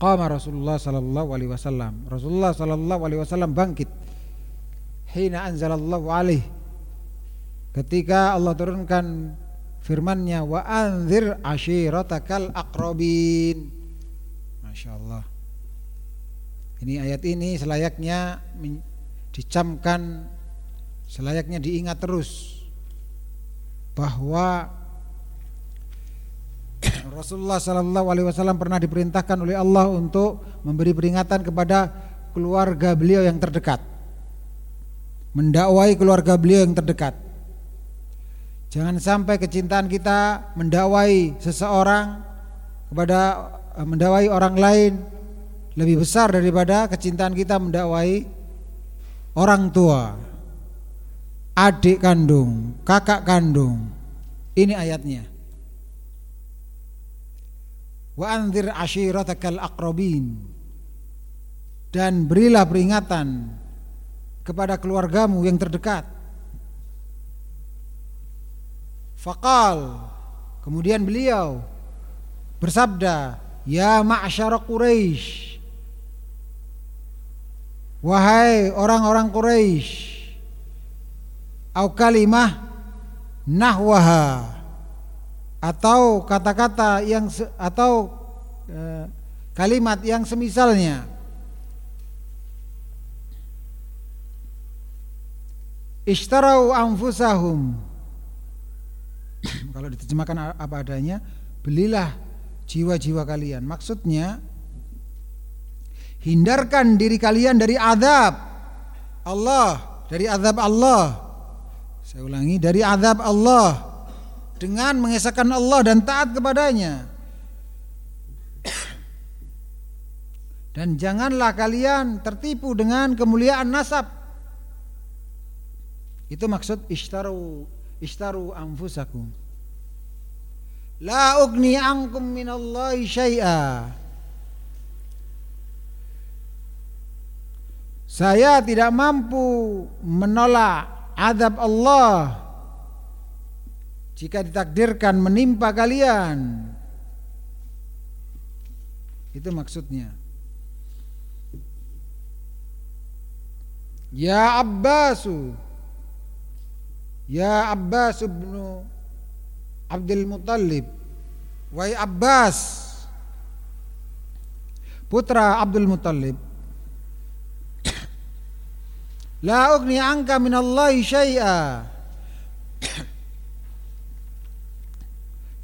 Qama Rasulullah sallallahu alaihi wasallam. Rasulullah sallallahu alaihi wasallam bangkit. Hina anzalallahu alaihi ketika Allah turunkan firman-Nya wa anzir ashiratakal aqrabin. Masya Allah ini ayat ini selayaknya dicamkan selayaknya diingat terus bahwa Rasulullah Sallallahu Alaihi Wasallam pernah diperintahkan oleh Allah untuk memberi peringatan kepada keluarga beliau yang terdekat, mendakwai keluarga beliau yang terdekat. Jangan sampai kecintaan kita mendakwai seseorang kepada eh, mendakwai orang lain lebih besar daripada kecintaan kita mendakwai orang tua adik kandung, kakak kandung. Ini ayatnya. Wa anzir ashiratakal aqrabin. Dan berilah peringatan kepada keluargamu yang terdekat. Faqal kemudian beliau bersabda, "Ya ma'syara Quraisy, wahai orang-orang Quraisy, au kalimah nahwaha. Atau kata-kata yang atau e, kalimat yang semisalnya. Ishtarau anfusahum. Kalau diterjemahkan apa adanya Belilah jiwa-jiwa kalian. Maksudnya Hindarkan diri kalian dari azab Allah Dari azab Allah saya ulangi dari azab Allah dengan mengesahkan Allah dan taat kepadanya. Dan janganlah kalian tertipu dengan kemuliaan nasab. Itu maksud ishtaru ishtaru anfusakum. La ugni ankum minallahi syai'a. Saya tidak mampu menolak adab Allah. Jika ditakdirkan menimpa kalian. Itu maksudnya. Ya Abbasu. Ya Abbas bin Abdul Muttalib. Wahai Abbas. Putra Abdul Muttalib La ugni anka minallahi syai'a.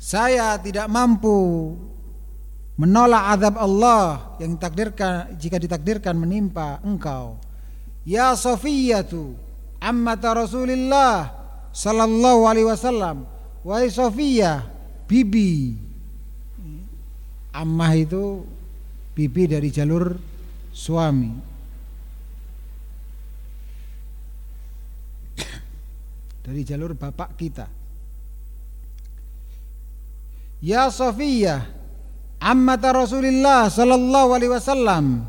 Saya tidak mampu menolak azab Allah yang takdirkan jika ditakdirkan menimpa engkau. Ya Safiyatu ammata Rasulillah sallallahu alaihi wasallam. Wahai Safiyah, bibi. Ammah itu bibi dari jalur suami. Dari jalur bapak kita. Ya Safiyah, ammata Rasulullah sallallahu alaihi wasallam.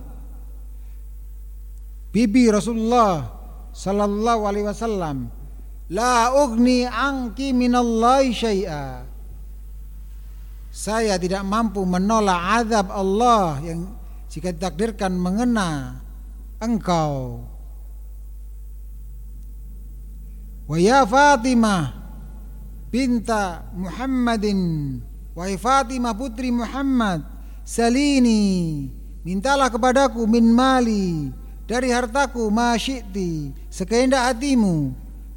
Bibi Rasulullah sallallahu alaihi wasallam, la ugni anki minallahi syai'a. Saya tidak mampu menolak azab Allah yang jika ditakdirkan mengena engkau Wa ya Fatimah binta Muhammadin wahai Fatimah putri Muhammad salini mintalah kepadaku min mali dari hartaku ma syi'ti sekehendak hatimu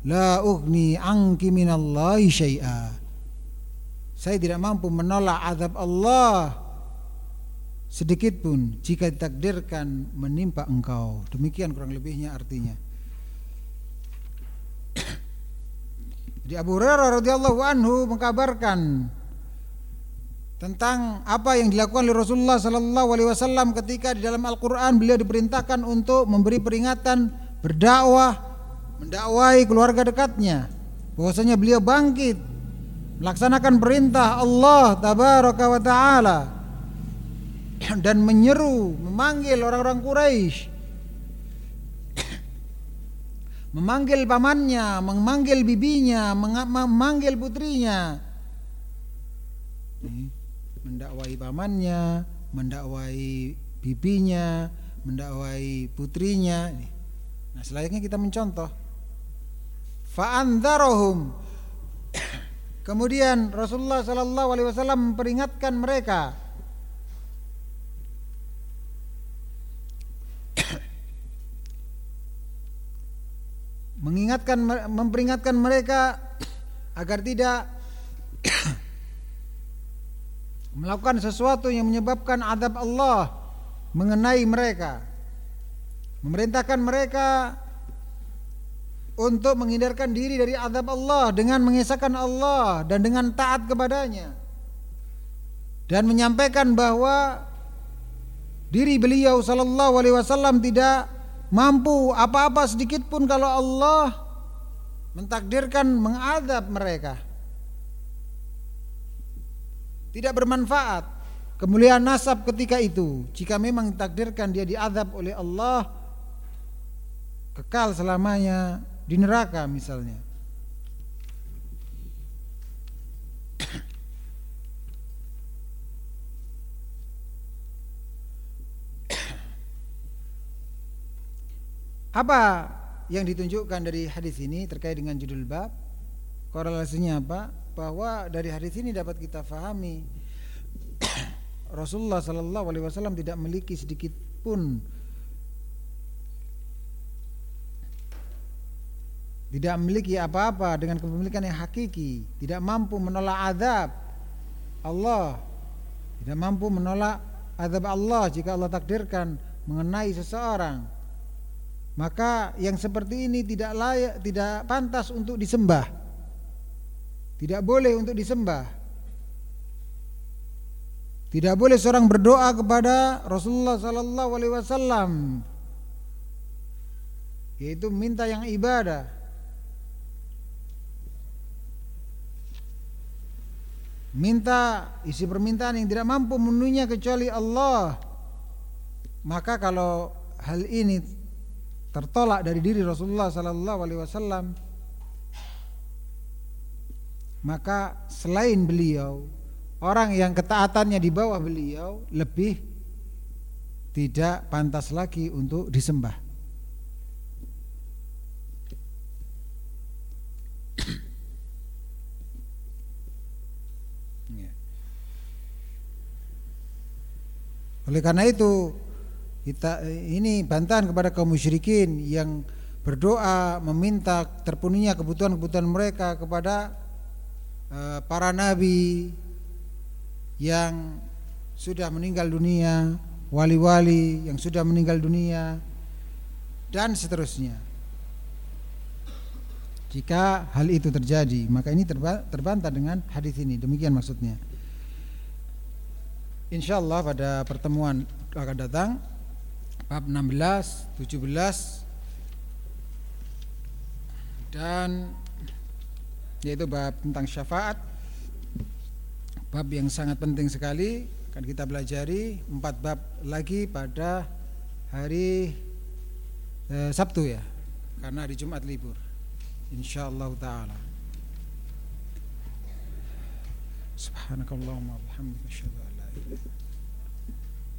la ugni anki minallahi syai'a saya tidak mampu menolak azab Allah sedikit pun jika ditakdirkan menimpa engkau. Demikian kurang lebihnya artinya. Di Abu Hurairah radhiyallahu anhu mengkabarkan tentang apa yang dilakukan oleh Rasulullah sallallahu alaihi wasallam ketika di dalam Al-Qur'an beliau diperintahkan untuk memberi peringatan, berdakwah, mendakwai keluarga dekatnya. Bahwasanya beliau bangkit melaksanakan perintah Allah tabaraka wa taala dan menyeru, memanggil orang-orang Quraisy. Memanggil pamannya, memanggil bibinya, memanggil putrinya. Mendakwai pamannya, mendakwai bibinya, mendakwai putrinya. Nah, selayaknya kita mencontoh. Fa'andharohum. Kemudian Rasulullah Sallallahu Alaihi Wasallam memperingatkan mereka mengingatkan memperingatkan mereka agar tidak melakukan sesuatu yang menyebabkan adab Allah mengenai mereka. Memerintahkan mereka untuk menghindarkan diri dari adab Allah dengan mengesahkan Allah dan dengan taat kepadanya. Dan menyampaikan bahwa diri beliau sallallahu alaihi wasallam tidak mampu apa-apa sedikit pun kalau Allah mentakdirkan mengadab mereka. Tidak bermanfaat kemuliaan nasab ketika itu jika memang ditakdirkan dia diadab oleh Allah kekal selamanya di neraka misalnya. Apa yang ditunjukkan dari hadis ini terkait dengan judul bab? Korelasinya apa? Bahwa dari hadis ini dapat kita fahami Rasulullah Sallallahu Alaihi Wasallam tidak memiliki sedikit pun tidak memiliki apa-apa dengan kepemilikan yang hakiki, tidak mampu menolak azab Allah, tidak mampu menolak azab Allah jika Allah takdirkan mengenai seseorang maka yang seperti ini tidak layak tidak pantas untuk disembah. Tidak boleh untuk disembah. Tidak boleh seorang berdoa kepada Rasulullah sallallahu alaihi wasallam yaitu minta yang ibadah. Minta isi permintaan yang tidak mampu memenuhinya kecuali Allah. Maka kalau hal ini tertolak dari diri Rasulullah sallallahu alaihi wasallam maka selain beliau orang yang ketaatannya di bawah beliau lebih tidak pantas lagi untuk disembah ya. oleh karena itu kita ini bantahan kepada kaum musyrikin yang berdoa meminta terpenuhinya kebutuhan-kebutuhan mereka kepada uh, para nabi yang sudah meninggal dunia, wali-wali yang sudah meninggal dunia dan seterusnya. Jika hal itu terjadi, maka ini terbantah dengan hadis ini. Demikian maksudnya. Insya Allah pada pertemuan akan datang bab 16, 17 dan yaitu bab tentang syafaat. Bab yang sangat penting sekali akan kita pelajari. Empat bab lagi pada hari eh, Sabtu ya karena hari Jumat libur. Insyaallah taala. Subhanakallahumma wa bihamdika asyhadu an la ilaha